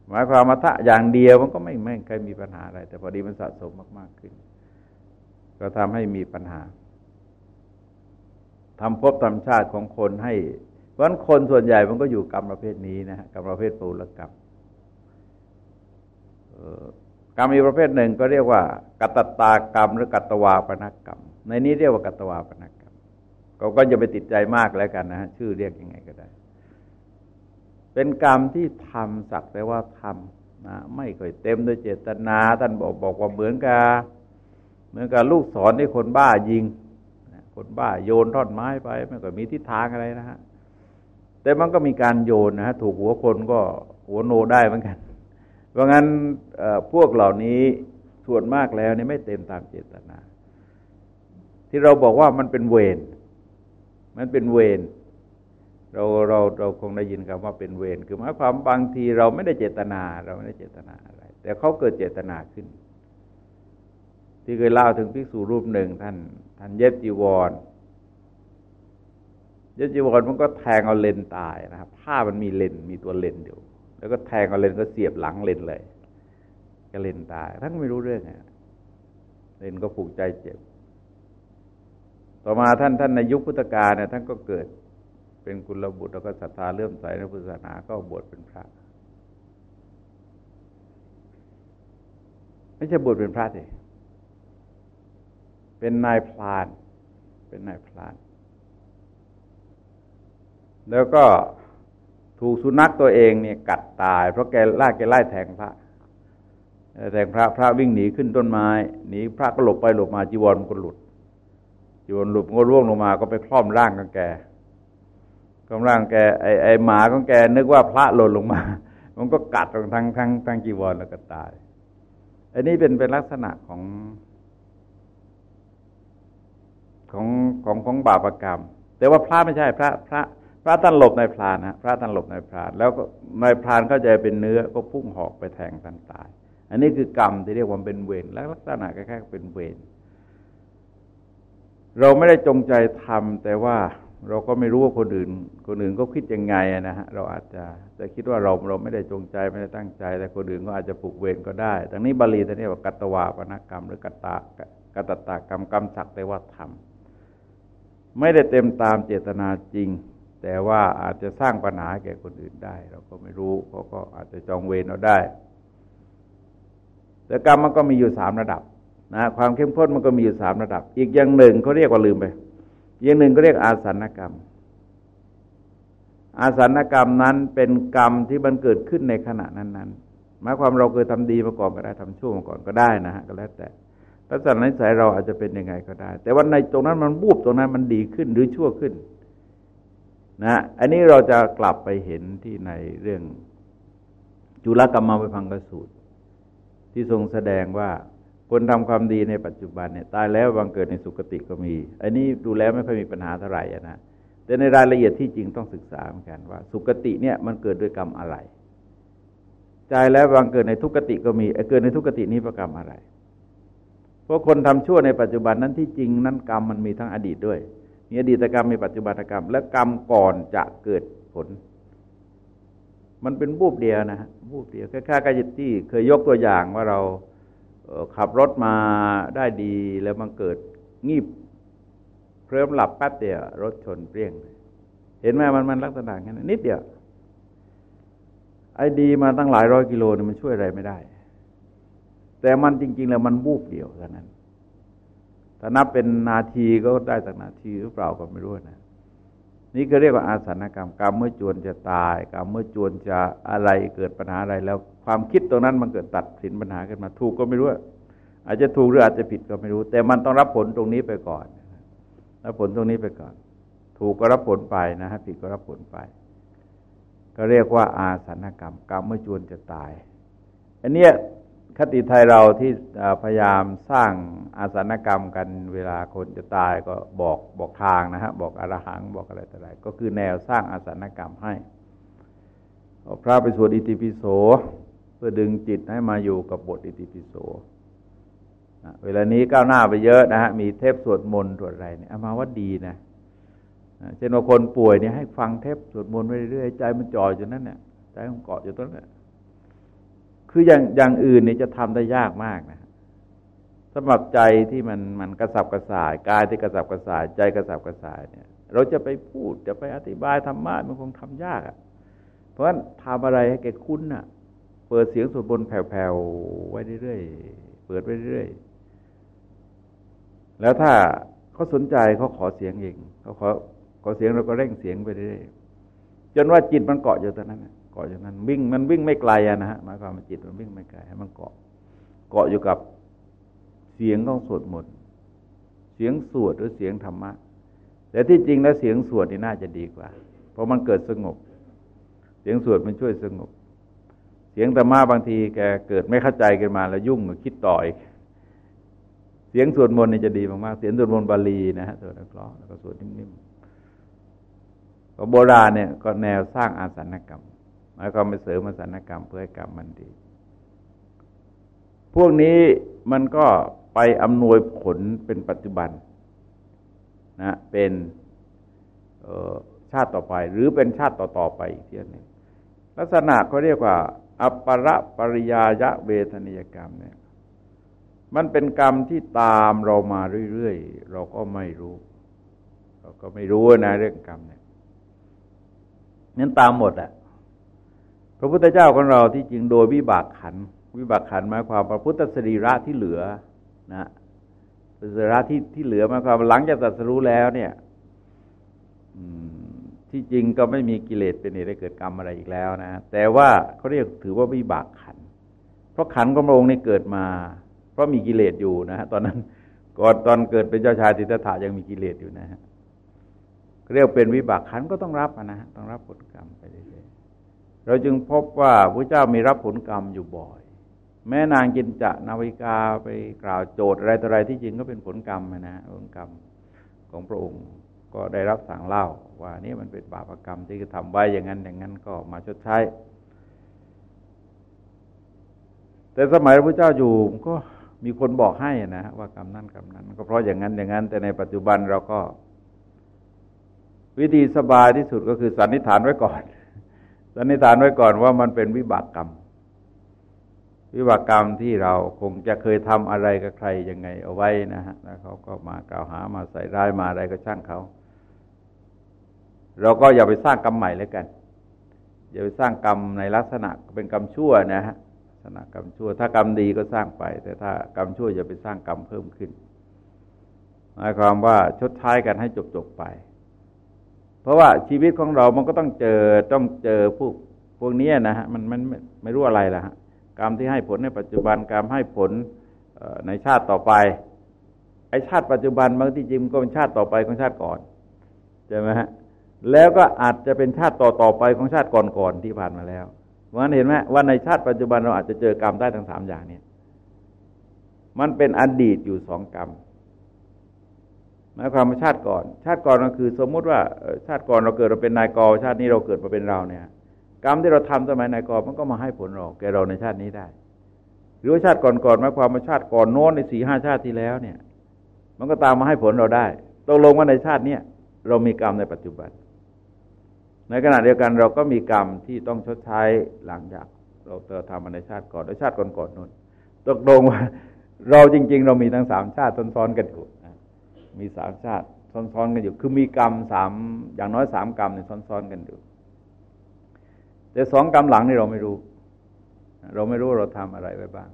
หมายความว่าถ้าอย่างเดียวมันก็ไม่ไม่เคยมีปัญหาอะไร แต่พอดีมันสะสมมากๆขึ้น ก็ทำให้มีปัญหาทำภพทำชาติของคนให้ เพราะฉะนั้นคนส่วนใหญ่มันก็อยู่กรรมประเภทนี้นะฮะกรรมประเภทปูรกรรมกรรมอีกประเภทหนึ่งก็เรียกว่า กัตตากรรม หรือกัตวาปนกรรม ในนี้เรียกว่ากัตวาปนกรรม ก็ก็จะไปติดใจมากแล้วกันนะฮะชื่อเรียกยังไงก็ได้ เป็นกรรมที่ทำสักแต่ว่าทำนะไม่เคยเต็มด้วยเจตนา ท่านบอกบอกว่าเหมือนกับ เหมือนกับลูกศรที่คนบ้ายิง คนบ้าโยนท่อนไม้ไปมันก็มีทิศทางอะไรนะฮะแต่มันก็มีการโยนนะฮะถูกหัวคนก็หัวโนได้เหมือนกัน เพราะงั้นพวกเหล่านี้ส่วนมากแล้วนี่ไม่เต็มตามเจตนา ที่เราบอกว่ามันเป็นเวรมันเป็นเวรเราเราเราคงได้ยินคำว่าเป็นเวรคือหมายความบางทีเราไม่ได้เจตนา เราไม่ได้เจตนาอะไร แต่เขาเกิดเจตนาขึ้น ที่เคยเล่าถึงภิกษุรูปหนึ่งท่าน ท่านเย็บจีวรเย็บจีวรมันก็แทงเอาเลนตายนะครับผ้ามันมีเลนมีตัวเลนอยู่ แล้วก็แทงเอาเลนก็เสียบหลังเลนเลยก็เลนตายท่านก็ไม่รู้เรื่องไงเลนก็ผูกใจเจ็บ ต่อมาท่านท่านในยุคพุทธกาลเนี่ยท่านก็เกิดเป็นกุลบุตรแล้วก็ศรัทธาเลื่อมใสในพุทธศาสนาก็บวชเป็นพระไม่ใช่บวชเป็นพระเลย เป็นนายพลาน เป็นนายพลาน แล้วก็ถูกสุนัขตัวเองเนี่ยกัดตาย เพราะแกล่าแกไล่แทงพระแทงพระพระวิ่งหนีขึ้นต้นไม้หนีพระก็หลบไปหลบมาจีวรมันก็หลุดจีวรหลุดก็ร่วงลงมาก็ไปคล้อมร่างของแกคล้อมร่างแกไอไอหมาของแกนึกว่าพระหล่นลงมา มันก็กัดทั้งทั้งทั้งจีวรแล้วก็ตาย อันนี้เป็นเป็นลักษณะของ ของของของบาปกรรม แต่ว่าพระไม่ใช่พระพระ พระท่านหลบในพรานนะพระท่านหลบในพราน แล้วก็ในพรานเข้าใจเป็นเนื้อก็พุ่งหอกไปแทงท่านตาย อันนี้คือกรรมที่เรียกว่าเป็นเวรและลักษณะคล้ายๆเป็นเวรเราไม่ได้จงใจทำแต่ว่าเราก็ไม่รู้ว่าคนอื่น คนอื่นก็คิดยังไงนะฮะเราอาจจะจะคิดว่าเราเราไม่ได้จงใจไม่ได้ตั้งใจ แต่คนอื่นก็อาจจะผูกเวรก็ได้ทั้งนี้บาลีท่านเรียกว่ากัตวาปนกรรม หรือกัตตากัตตากรรมกรรมสักแต่ว่าทำ ไม่ได้เต็มตามเจตนาจริง แต่ว่าอาจจะสร้างปัญหาแก่คนอื่นได้ เราก็ไม่รู้เขาก็อาจจะจองเวรเราได้ แต่กรรมมันก็มีอยู่สามระดับนะความเข้มข้นมันก็มีอยู่สามระดับ อีกอย่างหนึ่งเขาเรียกว่าลืมไปอย่างหนึ่งก็เรียกอาสันกรรม อาสันกรรมนั้นเป็นกรรมที่มันเกิดขึ้นในขณะนั้นๆหมายความเราเคยทำดีมาก่อนก็ได้ทำชั่วมาก่อนก็ได้นะฮะก็แล้วแต่ ลักษณะนิสัยเราอาจจะเป็นยังไงก็ได้ แต่ว่าในตรงนั้นมันบูบตรงนั้นมันดีขึ้นหรือชั่วขึ้นนะอันนี้เราจะกลับไปเห็นที่ในเรื่องจุลกรรมมาไปพังกสูตร ที่ทรงแสดงว่าคนทำความดีในปัจจุบันเนี่ยตายแล้วบางเกิดในสุคติก็มี อันนี้ดูแล้วไม่ค่อยมีปัญหาเท่าไหร่นะแต่ในรายละเอียดที่จริงต้องศึกษาเหมือนกันว่า สุคติเนี่ยมันเกิดด้วยกรรมอะไรตายแล้วบางเกิดในทุกติก็มีเกิดในทุกตินี้ประกรรมอะไร เพราะคนทำชั่วในปัจจุบันนั้นที่จริงนั้นกรรมมันมีทั้งอดีตด้วย มีอดีตกรรมมีปัจจุบันกรรม และกรรมก่อนจะเกิดผล มันเป็นบูบเดียวนะฮะบูบเดียวแค่ๆกายที่เคยยกตัวอย่างว่าเราขับรถมาได้ดีแล้วมันเกิดงีบเคลิ้มหลับแป๊บเดียวรถชนเปรี้ยง เห็นไหมมันมันลักษณะงั้นนิดเดียวไอ้ดีมาตั้งหลายร้อยกิโลเนี่ยมันช่วยอะไรไม่ได้ แต่มันจริง ๆ แล้วมันบูบเดียวเท่านั้น ถ้านับเป็นนาทีก็ได้สักนาทีหรือเปล่าก็ไม่รู้นะ นี่ก็เรียกว่าอาสนกรรมกรรมเมื่อจวนจะตายกรรมเมื่อจวนจะอะไรเกิดปัญหาอะไร แล้วความคิดตรงนั้นมันเกิดตัดสินปัญหาขึ้นมาถูกก็ไม่รู้ อาจจะถูกหรืออาจจะผิดก็ไม่รู้ แต่มันต้องรับผลตรงนี้ไปก่อนรับผลตรงนี้ไปก่อน ถูกก็รับผลไปนะฮะผิดก็รับผลไป ก็เรียกว่าอาสนกรรมกรรมเมื่อจวนจะตาย อันเนี้ย คติไทยเราที่พยายามสร้างอาสนกรรมกันเวลาคนจะตายก็บอกบอกทางนะฮะบอกอรหังบอกอะไรต่ออะไรก็คือแนวสร้างอาสนกรรมให้พระไปสวดอิติปิโสเพื่อดึงจิตให้มาอยู่กับบทอิติปิโสเวลานี้ก้าวหน้าไปเยอะนะฮะมีเทปสวดมนต์สวดอะไรเนี่ยมาว่าดีนะเช่นว่าคนป่วยเนี่ยให้ฟังเทปสวดมนต์ไปเรื่อยใจมันจ่ออยู่นั่นเนี่ยใจมันเกาะอยู่ตรงนั้น คืออย่างอย่างอื่นนี่จะทำได้ยากมากนะสำหรับใจที่มันมันกระสับกระส่ายกายที่กระสับกระส่ายใจกระสับกระส่ายเนี่ย เราจะไปพูดจะไปอธิบายธรรมะมันคงทำยากอะ่ะ เพราะฉะนั้นทำอะไรให้แกคุ้นอะ เปิดเสียงสวดบนแผ่วๆไว้เรื่อยๆเปิดไว้เรื่อยๆแล้วถ้าเขาสนใจเขาขอเสียงเองเขาขอขอเสียงเราก็เร่งเสียงไปเรื่อยๆจนว่าจิตมันเกาะอยู่ตรงนั้นเกาะอยู่นั้นวิ่งมันวิ่งไม่ไกลอะนะฮะหมายความว่าจิตมันวิ่งไม่ไกลให้มันเกาะ เกาะอยู่กับเสียงของสวดมนต์เสียงสวดหรือเสียงธรรมะ แต่ที่จริงแล้วเสียงสวดนี่น่าจะดีกว่า เพราะมันเกิดสงบ เสียงสวดมันช่วยสงบ เสียงธรรมะบางทีแกเกิดไม่เข้าใจกันมาแล้วยุ่งคิดต่ออีกเสียงสวดมนต์นี่จะดีมากๆ เสียงสวดมนต์บาลีนะฮะสวดนักร้องแล้วก็สวดนิ่มๆโบราณเนี่ยก็แนวสร้างอาสนกรรม หมายความไปเสริมอาสนกรรมเพื่อให้กรรมมันดี พวกนี้มันก็ไปอำนวยผลเป็นปัจจุบันนะเป็นชาติต่อไป หรือเป็นชาติต่อ ๆ ไปอีกทีนึงลักษณะเขาเรียกว่า อัปปรปริยายะเวทนิยกรรมเนี่ยมันเป็นกรรมที่ตามเรามาเรื่อย ๆ เราก็ไม่รู้ เราก็ไม่รู้นะเรื่องกรรมเนี่ยนั้นตามหมดอะ พระพุทธเจ้าของเราที่จริงโดยวิบากขัน วิบากขันหมายความพระพุทธสรีระที่เหลือนะสรีระที่ที่เหลือหมายความหลังจากตรัสรู้แล้วเนี่ยที่จริงก็ไม่มีกิเลสเป็นเหตุให้เกิดกรรมอะไรอีกแล้วนะแต่ว่าเขาเรียกถือว่าวิบากขัน เพราะขันของพระองค์นี่เกิดมา เพราะมีกิเลสอยู่นะฮะตอนนั้นก่อนตอนเกิดเป็นเจ้าชายสิทธัตถะยังมีกิเลสอยู่นะฮะเรียกเป็นวิบากขันก็ต้องรับนะฮะต้องรับผลกรรมไปเรื่อย เราจึงพบว่าพระเจ้ามีรับผลกรรมอยู่บ่อย แม้นางกินจะนาวิกาไปกล่าวโจทย์อะไรต่ออะไรที่จริงก็เป็นผลกรรมนะผลกรรมของพระองค์ก็ได้รับสั่งเล่าว่านี่มันเป็นบาปกรรมที่ทำไว้อย่างนั้นอย่างนั้นก็มาชดใช้ แต่สมัยพระเจ้าอยู่ก็มีคนบอกให้นะว่ากรรมนั้นกรรมนั้น ก็เพราะอย่างนั้นอย่างนั้น แต่ในปัจจุบันเราก็ วิธีสบายที่สุดก็คือสันนิษฐานไว้ก่อน สันนิษฐานไว้ก่อนว่ามันเป็นวิบากกรรม วิบากกรรมที่เราคงจะเคยทำอะไรกับใครยังไงเอาไว้นะฮะแล้วเขาก็มากล่าวหามาใส่ร้ายมาอะไรก็ช่างเขา เราก็อย่าไปสร้างกรรมใหม่เลยกัน อย่าไปสร้างกรรมในลักษณะเป็นกรรมชั่วนะฮะลักษณะกรรมชั่ว ถ้ากรรมดีก็สร้างไป แต่ถ้ากรรมชั่วอย่าไปสร้างกรรมเพิ่มขึ้นหมายความว่าชดใช้กันให้จบๆไป เพราะว่าชีวิตของเรามันก็ต้องเจอต้องเจอพวกพวกนี้นะฮะมันมันไม่รู้อะไรละฮะกรรมที่ให้ผลในปัจจุบันกรรมให้ผลในชาติต่อไปไอชาติปัจจุบันบางที่จริงก็เป็นชาติต่อไปของชาติก่อนใช่ไหมฮะแล้วก็อาจจะเป็นชาติต่อต่อไปของชาติก่อนๆที่ผ่านมาแล้วเพราะฉะนั้นเห็นไหมว่าในชาติปัจจุบันเราอาจจะเจอกรรมได้ทั้งสามอย่างนี้มันเป็นอดีตอยู่สองกรรม หมายความว่าชาติก่อน ชาติก่อนก็คือสมมุติว่าชาติก่อนเราเกิดเราเป็นนายกชาตินี้เราเกิดมาเป็นเราเนี่ย กรรมที่เราทำสมัยนายกมันก็มาให้ผลเราแกเราในชาตินี้ได้ หรือว่าชาติก่อนๆหมายความว่าชาติก่อนโน้นในสี่ห้าชาติที่แล้วเนี่ย มันก็ตามมาให้ผลเราได้ตกลงว่าในชาติเนี้ยเรามีกรรมในปัจจุบัน ในขณะเดียวกันเราก็มีกรรมที่ต้องชดใช้หลังจากเราเติทำมาในชาติก่อนและชาติก่อนๆนู้นตกลงว่า เราจริง ๆ เรามีทั้งสามชาติซ้อนๆกันอยู่ มีสามชาติซ้อนๆกันอยู่ คือมีกรรมสามอย่างน้อยสามกรรมเนี่ยซ้อนๆกันอยู่แต่สองกรรมหลังนี่เราไม่รู้ เราไม่รู้เราทำอะไรไว้บ้าง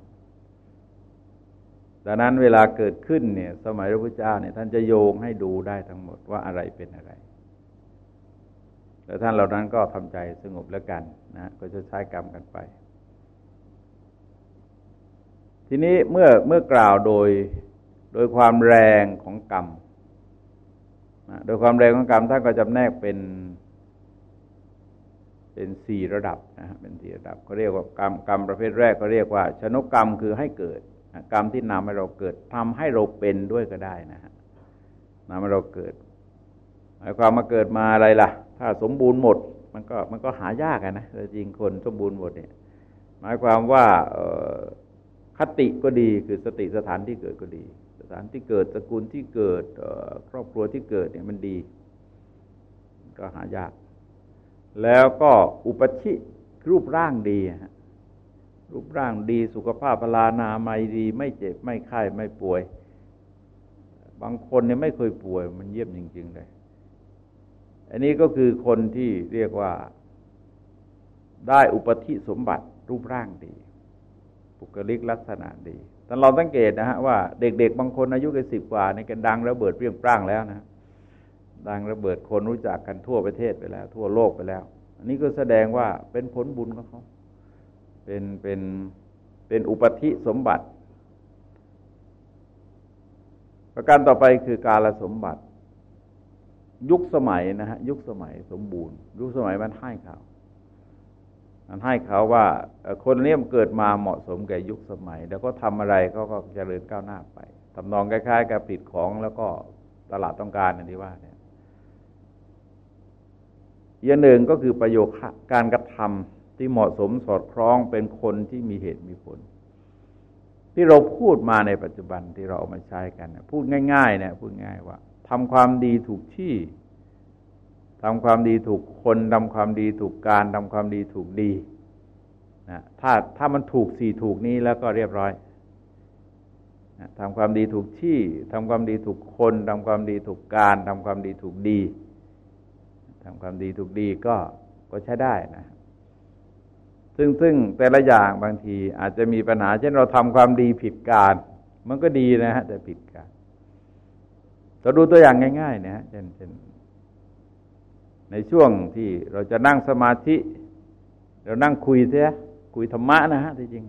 ดังนั้นเวลาเกิดขึ้นเนี่ย สมัยพระพุทธเจ้าเนี่ยท่านจะโยงให้ดูได้ทั้งหมดว่าอะไรเป็นอะไรแต่ท่านเหล่านั้นก็ทำใจสงบแล้วกันนะก็จะใช้กรรมกันไป ทีนี้เมื่อเมื่อกล่าวโดย โดยความแรงของกรรมโดยความแรงของกรรมท่านก็จำแนกเป็นเป็นสี่ระดับนะเป็นสี่ระดับเขาเรียกว่ากรรมกรรมประเภทแรกก็เรียกว่า ชนกกรรมคือให้เกิดกรรมที่นำให้เราเกิดทำให้เราเป็นด้วยก็ได้นะฮะนำให้เราเกิดหมายความมาเกิดมาอะไรล่ะ ถ้าสมบูรณ์หมด มันก็มันก็หายากนะแต่จริงคนสมบูรณ์หมดเนี่ย หมายความว่าคติก็ดีคือสติสถานที่เกิดก็ดี ถานที่เกิดสกุลที่เกิดครอบครัวที่เกิดเนี่ยมันดี ก็หายาก แล้วก็อุปชิรูปร่างดีรูปร่างดีสุขภาพพลานามัยดี ไม่เจ็บไม่ไข้ไม่ป่วย บางคนเนี่ยไม่เคยป่วย มันเยี่ยมจริง ๆ เลย อันนี้ก็คือคนที่เรียกว่าได้อุปธิสมบัติรูปร่างดีปุกลิกลักษณะดี แต่เราสังเกตนะฮะว่าเด็กๆบางคนอายุแค่สิบกว่าในกันดังระเบิดเปรี้ยงปร้างแล้วนะดังระเบิดคนรู้จักกันทั่วประเทศไปแล้ว ทั่วโลกไปแล้ว อันนี้ก็แสดงว่าเป็นผลบุญของเขาเป็นเป็นเป็นอุปธิสมบัติ ประการต่อไปคือการสมบัติ ยุคสมัยนะฮะยุคสมัยสมบูรณ์ ยุคสมัยมันให้เขามั นให้เขาว่าคนนี้มันเกิดมาเหมาะสมแก่ยุคสมัย แล้วก็ทำอะไรเขาก็เจริญก้าวหน้าไปทำนองคล้ายๆ กับผลิตของแล้วก็ตลาดต้องการอย่างที่ว่าเนี่ยอย่างหนึ่งก็คือประโยชน์การกระทำที่เหมาะสมสอดคล้องเป็นคนที่มีเหตุมีผล ที่เราพูดมาในปัจจุบันที่เราเอามาใช้กัน พูดง่ายๆเนี่ยพูดง่ายว่าทำความดีถูกที่ ทำความดีถูกคนทำความดีถูกการทำความดีถูกดีนะถ้าถ้ามันถูกสี่ถูกนี้แล้วก็เรียบร้อยนะทำความดีถูกที่ทำความดีถูกคนทำความดีถูกการทำความดีถูกดีทำความดีถูกดีก็ก็ใช้ได้นะซึ่งซึ่งแต่ละอย่างบางทีอาจจะมีปัญหา เช่นเราทำความดีผิดการ มันก็ดีนะฮะแต่ผิดการเราดูตัวอย่างง่ายๆนะเช่นเช่น ในช่วงที่เราจะนั่งสมาธิ เรานั่งคุยเสียคุยธรรมะนะฮะที่จริง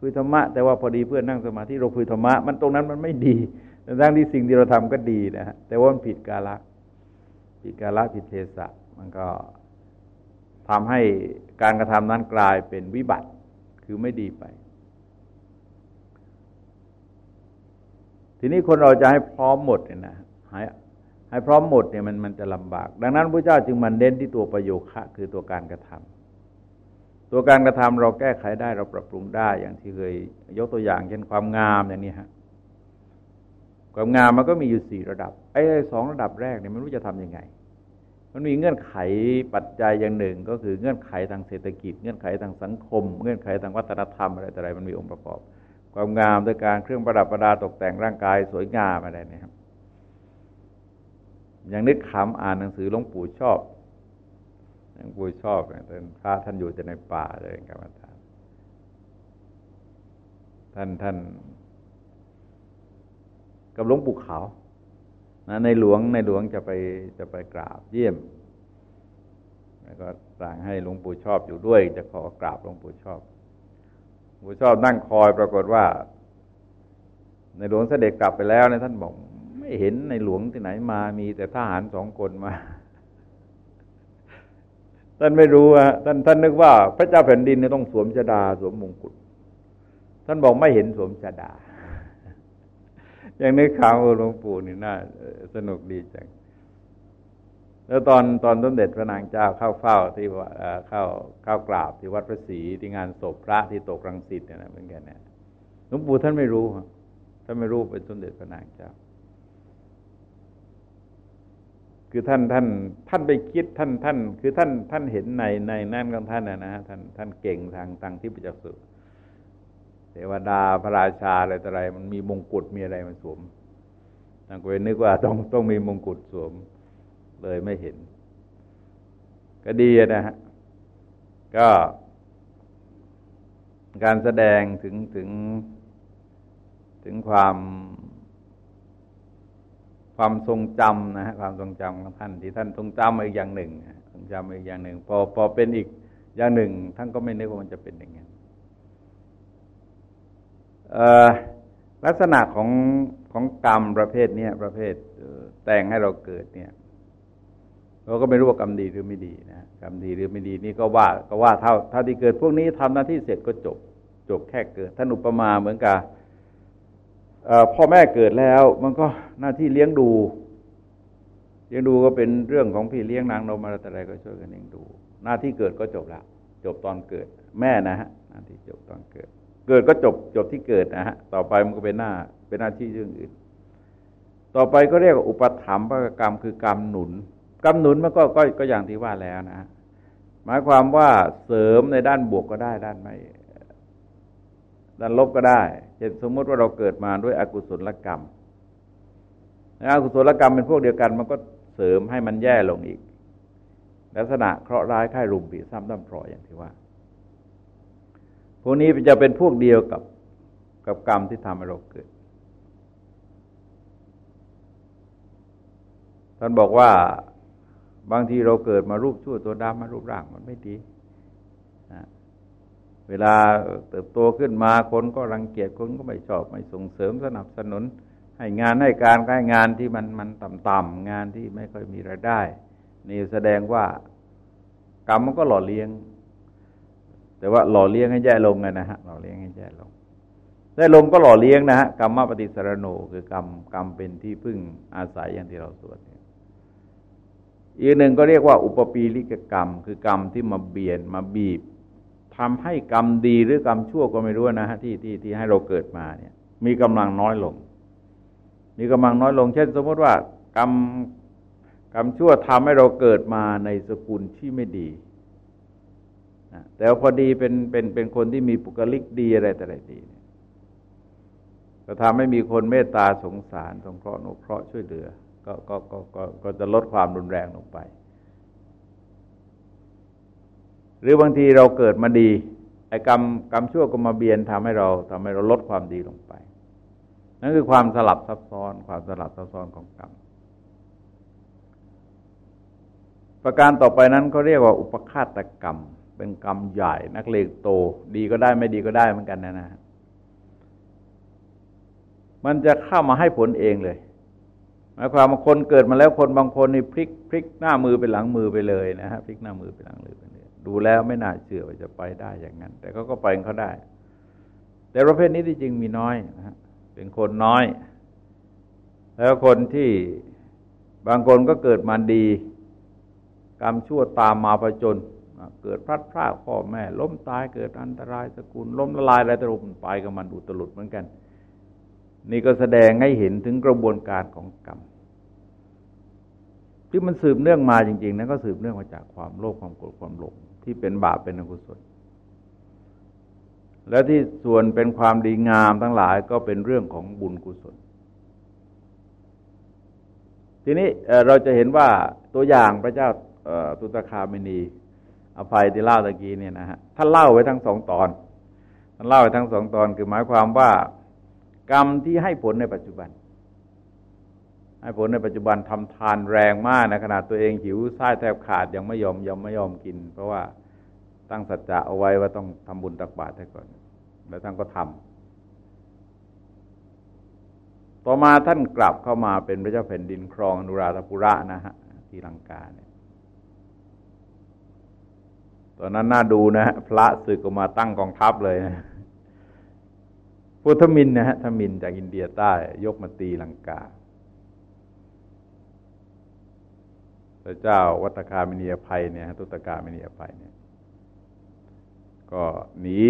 คุยธรรมะ แต่ว่าพอดีเพื่อนนั่งสมาธิเราคุยธรรมะมันตรงนั้นมันไม่ดีแต่ทั้งที่สิ่งที่เราทำก็ดีนะฮะแต่ว่ามันผิดกาละผิดกาละผิดเทศะมันก็ทำให้การกระทำนั้นกลายเป็นวิบัติคือไม่ดีไป ทีนี้คนเราจะให้พร้อมหมดเนี่ยนะให้ ให้พร้อมหมดเนี่ยมันมันจะลำบาก ดังนั้นพระเจ้าจึงมันเน้นที่ตัวประโยคะคือตัวการกระทตัวการกระทำเราแก้ไขได้เราปรับปรุงได้อย่างที่เคยยกตัวอย่างเช่นความงามอย่างนี้ฮะความงามมันก็มีอยู่สี่ระดับไอ้สองระดับแรกเนี่ยไม่รู้จะทํำยังไง มันมีเงื่อนไขปัจจัยอย่างหนึ่ง ก็คือเงื่อนไขทางเศรษฐกิจ เงื่อนไขทางสังคม เงื่อนไขทางวัฒนธรรมอะไรต่อะไรมันมีองค์ประกอบ ความงามโดยการเครื่องประดับประดาตกแต่งร่างกายสวยงามอะไรเนี่ยครับ ย่างนึกขำอ่านหนังสือหลวงปู่ชอบหลวงปู่ชอบเนี่ยพระท่านอยู่จะในป่าเลยกรรมฐานท่านท่าน กับหลวงปู่ขาวนะในหลวงในหลวงจะไปจะไปกราบเยี่ยม แล้วก็สั่งให้หลวงปู่ชอบอยู่ด้วย จะขอกราบหลวงปู่ชอบหลวงปู่ชอบนั่งคอยปรากฏว่า ในหลวงเสด็จกลับไปแล้วในท่านบอก เห็นในหลวงที่ไหนมามีแต่ทหารสองคนมา ท่านไม่รู้อะท่านท่านนึกว่าพระเจ้าแผ่นดินเนี่ยต้องสวมชดา สวมมงกุฎท่านบอกไม่เห็นสวมชดา อย่างนี้ข่าวหลวงปู่นี่น่าสนุกดีจังแล้วตอนตอนสมเด็จพระนางเจ้าเข้าเฝ้าที่ว่าเข้าเข้ากราบที่วัดพระศรีที่งานศพพระที่ตกรังสิตเนี่ยนะเหมือนกันเนี่ยหลวงปู่ท่านไม่รู้ท่านไม่รู้เป็นสมเด็จพระนางเจ้า คือท่านท่านท่านไปคิดท่านท่าน คือท่านท่านเห็นในในนั่นของท่านนะนะท่านท่านเก่งทางทางที่ประจักษ์สุเทวดาพระราชาอะไรต่ออะไร มันมีมงกุฎมีอะไรมันสวมท่านก็เลยนึกว่าต้องต้องมีมงกุฎสวม เลยไม่เห็น ก็ดีนะฮะก็การแสดงถึงถึงถึงความ ความทรงจำนะฮะความทรงจำของท่านที่ท่านทรงจำอีกอย่างหนึ่งทรงจำอีกอย่างหนึ่ง พอพอเป็นอีกอย่างหนึ่ง ท่านก็ไม่นึกว่ามันจะเป็นอย่างนั้นลักษณะของของกรรมประเภทนี้ประเภทแต่งให้เราเกิดเนี่ย เราก็ไม่รู้ว่ากรรมดีหรือไม่ดีนะกรรมดีหรือไม่ดีนี่ก็ว่าก็ว่าเท่าเท่าที่เกิดพวกนี้ทำหน้าที่เสร็จก็จบ จบแค่เกิดท่านอุปมาเหมือนกับ พ่อแม่เกิดแล้วมันก็หน้าที่เลี้ยงดูเลี้ยงดูก็เป็นเรื่องของพี่เลี้ยงนางนมอะไรแต่อะไรก็ช่วยกันเลี้ยงดู หน้าที่เกิดก็จบละจบตอนเกิด แม่นะฮะหน้าที่จบตอนเกิด เกิดก็จบจบที่เกิดนะฮะต่อไปมันก็เป็นหน้าเป็นหน้าที่เรื่องอื่น ต่อไปก็เรียกว่าอุปถัมภกรรมคือกรรมหนุนกรรมหนุนมันก็ก็ก็อย่างที่ว่าแล้วนะหมายความว่าเสริมในด้านบวกก็ได้ด้านไม่ด้านลบก็ได้ เช่นสมมติว่าเราเกิดมาด้วยอกุศลกรรมอกุศลกรรมเป็นพวกเดียวกัน มันก็เสริมให้มันแย่ลงอีก ลักษณะเคราะห์ร้ายค่ายรุมปีซ้ำด้ำพรอยอย่างที่ว่า พวกนี้จะเป็นพวกเดียวกับกับกรรมที่ทำให้เราเกิด ท่านบอกว่าบางทีเราเกิดมารูปชั่วตัวดำมารูปร่างมันไม่ดี เวลาเติบโตขึ้นมาคนก็รังเกียจคนก็ไม่ชอบไม่ส่งเสริมสนับสนุน ให้งานให้การให้งานที่มันมันต่ำๆงานที่ไม่ค่อยมีรายได้ นี่แสดงว่ากรรมมันก็หล่อเลี้ยง แต่ว่าหล่อเลี้ยงให้แย่ลงไงนะฮะหล่อเลี้ยงให้แย่ลงแย่ลงก็หล่อเลี้ยงนะฮะกรรมปฏิสารโนคือกรรมกรรมเป็นที่พึ่งอาศัยอย่างที่เราสวดอีกหนึ่งก็เรียกว่า อุปปีลิกกรรม คือกรรมที่มาเบียนมาบีบ ทำให้กรรมดีหรือกรรมชั่วก็ไม่รู้นะฮะที่ที่ที่ให้เราเกิดมาเนี่ย มีกำลังน้อยลง มีกำลังน้อยลง เช่น สมมติว่ากรรมกรรมชั่วทำให้เราเกิดมาในสกุลที่ไม่ดีนะแต่พอดีเป็นเป็นเป็นคนที่มีปุกลิกดีอะไรแต่ไรดีก็ทำให้มีคนเมตตาสงสารสงเคราะห์นุเคราะห์ช่วยเหลือ ก็ก็ก็ก็ก็จะลดความรุนแรงลงไป หรือบางทีเราเกิดมาดีไอ้กรรมกรรมชั่วก็มาเบียนทำให้เราทำให้เราลดความดีลงไป นั่นคือความสลับซับซ้อน ความสลับซับซ้อนของกรรมประการต่อไปนั้นก็เรียกว่าอุปคาตกรรม เป็นกรรมใหญ่ นักเลงโต ดีก็ได้ไม่ดีก็ได้เหมือนกันนะนะมันจะเข้ามาให้ผลเองเลยหมายความว่าคนเกิดมาแล้วคนบางคนนี่พลิกพลิกหน้ามือไปหลังมือไปเลยนะฮะพลิกหน้ามือไปหลังมือไป ดูแล้วไม่น่าเชื่อว่าจะไปได้อย่างนั้น แต่เขาก็ไปเขาได้ แต่ประเภทนี้ที่จริงมีน้อยนะฮะเป็นคนน้อย แล้วคนที่บางคนก็เกิดมาดี กรรมชั่วตามมาประจนเกิดพลัดพรากพ่อแม่ ล้มตายเกิดอันตรายสกุล ล้มละลายอะไรตรุมไปกับมันอุตลุดเหมือนกัน นี่ก็แสดงให้เห็นถึงกระบวนการของกรรมที่มันสืบเนื่องมาจริงๆนั้นก็สืบเนื่องมาจากความโลภความโกรธความหลง ที่เป็นบาปเป็นอกุศล และที่ส่วนเป็นความดีงามทั้งหลายก็เป็นเรื่องของบุญกุศล ทีนี้เราจะเห็นว่าตัวอย่างพระเจ้าตุตคามินี อภัยที่เล่าตะกี้เนี่ยนะฮะท่านเล่าไว้ทั้งสองตอนท่านเล่าไว้ทั้งสองตอนคือหมายความว่ากรรมที่ให้ผลในปัจจุบัน ให้ผลในปัจจุบันทำทานแรงมากนะขนาดตัวเองหิวไส้แทบขาดยังไม่ยอมยอมไม่ยอมกิน เพราะว่าตั้งสัจจะเอาไว้ว่าต้องทำบุญตักบาตรให้ก่อน แล้วท่านก็ทำต่อมาท่านกลับเข้ามาเป็นพระเจ้าแผ่นดินครองนุราธปุระนะฮะที่ลังกาเนี่ยตอนนั้นน่าดูนะฮะพระศึกออกมาตั้งกองทัพเลยนะพุทธมินนะฮะทมินจากอินเดียใต้ยกมาตีลังกา พระเจ้าวัตคามินียภัยเนี่ยตุตกามินียภัยเนี่ย ก็หนี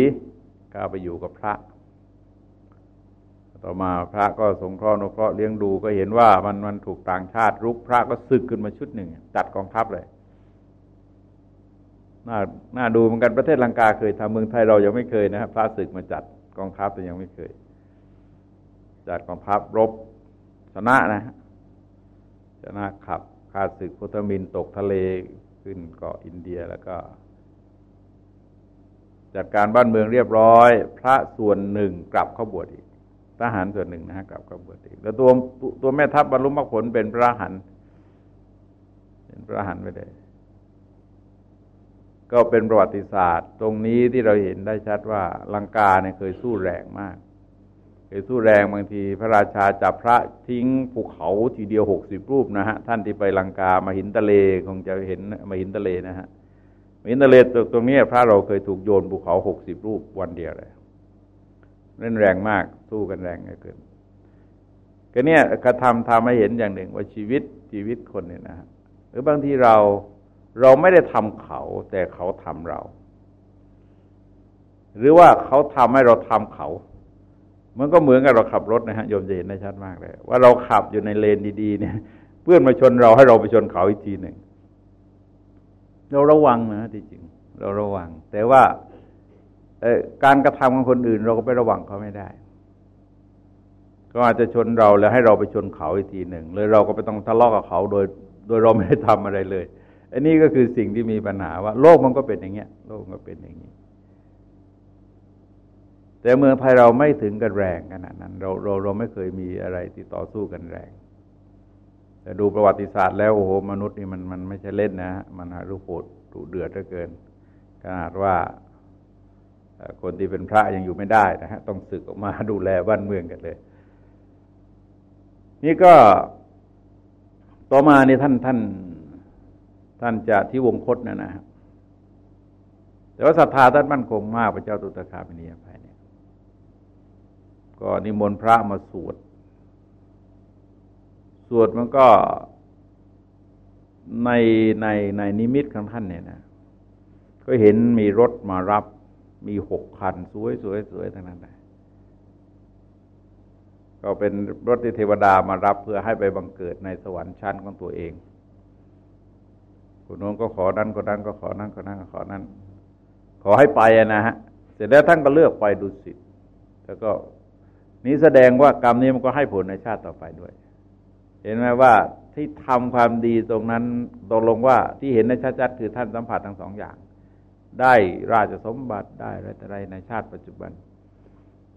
ก้าไปอยู่กับพระ ต่อมาพระก็สงเคราะห์นุเคราะห์เลี้ยงดูก็เห็นว่ามันมันถูกต่างชาติรุกพระก็สึกขึ้นมาชุดหนึ่งจัดกองทัพเลยน่าน่าดูเหมือนกันประเทศลังกาเคยทำเมืองไทยเรายังไม่เคยนะครับพระศึกมาจัดกองทัพแต่ยังไม่เคย จัดกองทัพรบชนะนะชนะขับ ข้าศึกพุทธมินตกทะเลขึ้นเกาะอินเดียแล้วก็ จัดการบ้านเมืองเรียบร้อย พระส่วนหนึ่งกลับเข้าบวชอีกทหารส่วนหนึ่งนะฮะกลับเข้าบวชอีกแล้วตัวตัวแม่ทัพบรรลุมรรคผลเป็นพระหันเป็นพระหันไปเลยก็เป็นประวัติศาสตร์ ตรงนี้ที่เราเห็นได้ชัดว่าลังกาเนี่ยเคยสู้แรงมาก เคยสู้แรงบางทีพระราชาจับพระทิ้งภูเขาทีเดียวหกสิบรูปนะฮะ ท่านที่ไปลังกามาหินทะเลคงจะเห็นมาหินทะเลนะฮะมินทะเลตรงนี้พระเราเคยถูกโยนภูเขาหกสิบรูปวันเดียวเลยเล่นแรงมากสู้กันแรงเกินก็เนี่ยกระทำทำให้เห็นอย่างหนึ่งว่าชีวิตชีวิตคนเนี่ยนะหรือบางทีเราเราไม่ได้ทำเขาแต่เขาทำเรา หรือว่าเขาทำให้เราทำเขา มันก็เหมือนกับเราขับรถนะฮะโยมจะเห็นได้ชัดมากเลย ว่าเราขับอยู่ในเลนดีๆเนี่ย เพื่อนมาชนเราให้เราไปชนเขาอีกทีหนึ่งเราระวังนะที่จริง เราระวัง แต่ว่าการกระทำของคนอื่น เราก็ไประวังเขาไม่ได้ ก็อาจจะชนเราแล้วให้เราไปชนเขาอีกทีหนึ่งเลยเราก็ไปต้องทะเลาะกับเขาโดย โดยเราไม่ได้ทำอะไรเลย อันนี้ก็คือสิ่งที่มีปัญหาว่า โลกมันก็เป็นอย่างเงี้ย โลกมันก็เป็นอย่างนี้ แต่เมืองไทยเราไม่ถึงกันแรงขนาดนั้น เราเราเราไม่เคยมีอะไรที่ต่อสู้กันแรง แต่ดูประวัติศาสตร์แล้วโอ้โหมนุษย์นี่มันมันไม่ใช่เล่นนะฮะมันหารูปโหดดุเดือดเหลือเกิน ขนาดว่าคนที่เป็นพระยังอยู่ไม่ได้นะฮะต้องศึกออกมาดูแลบ้านเมืองกันเลย นี่ก็ต่อมาในท่านท่าน ท่านจะที่วงคตนะนะแต่ว่าศรัทธาท่านมั่นคงมากพระเจ้าตุตคามินียภัยเนี่ย ก็นิมนต์พระมาสวด สวดมันก็ในในในนิมิตของท่านเนี่ยนะ ก็เห็นมีรถมารับ มีหกคัน สวยสวยสวยทั้งนั้นเลยก็เป็นรถที่เทวดามารับเพื่อให้ไปบังเกิดในสวรรค์ชั้นของตัวเองคนโน้นก็ขอนั้นคนนั้นก็ขอนั้นคนนั้นก็ขอนั้น ขอให้ไปนะฮะ เสร็จแล้วท่านก็เลือกไปดูสิแล้วก็ นี้แสดงว่ากรรมนี้มันก็ให้ผลในชาติต่อไปด้วย เห็นไหมว่าที่ทำความดีตรงนั้นตกลงว่าที่เห็นในชัดๆคือท่านสัมผัสทั้งสองอย่าง ได้ราชสมบัติได้อะไรแต่ไรในชาติปัจจุบัน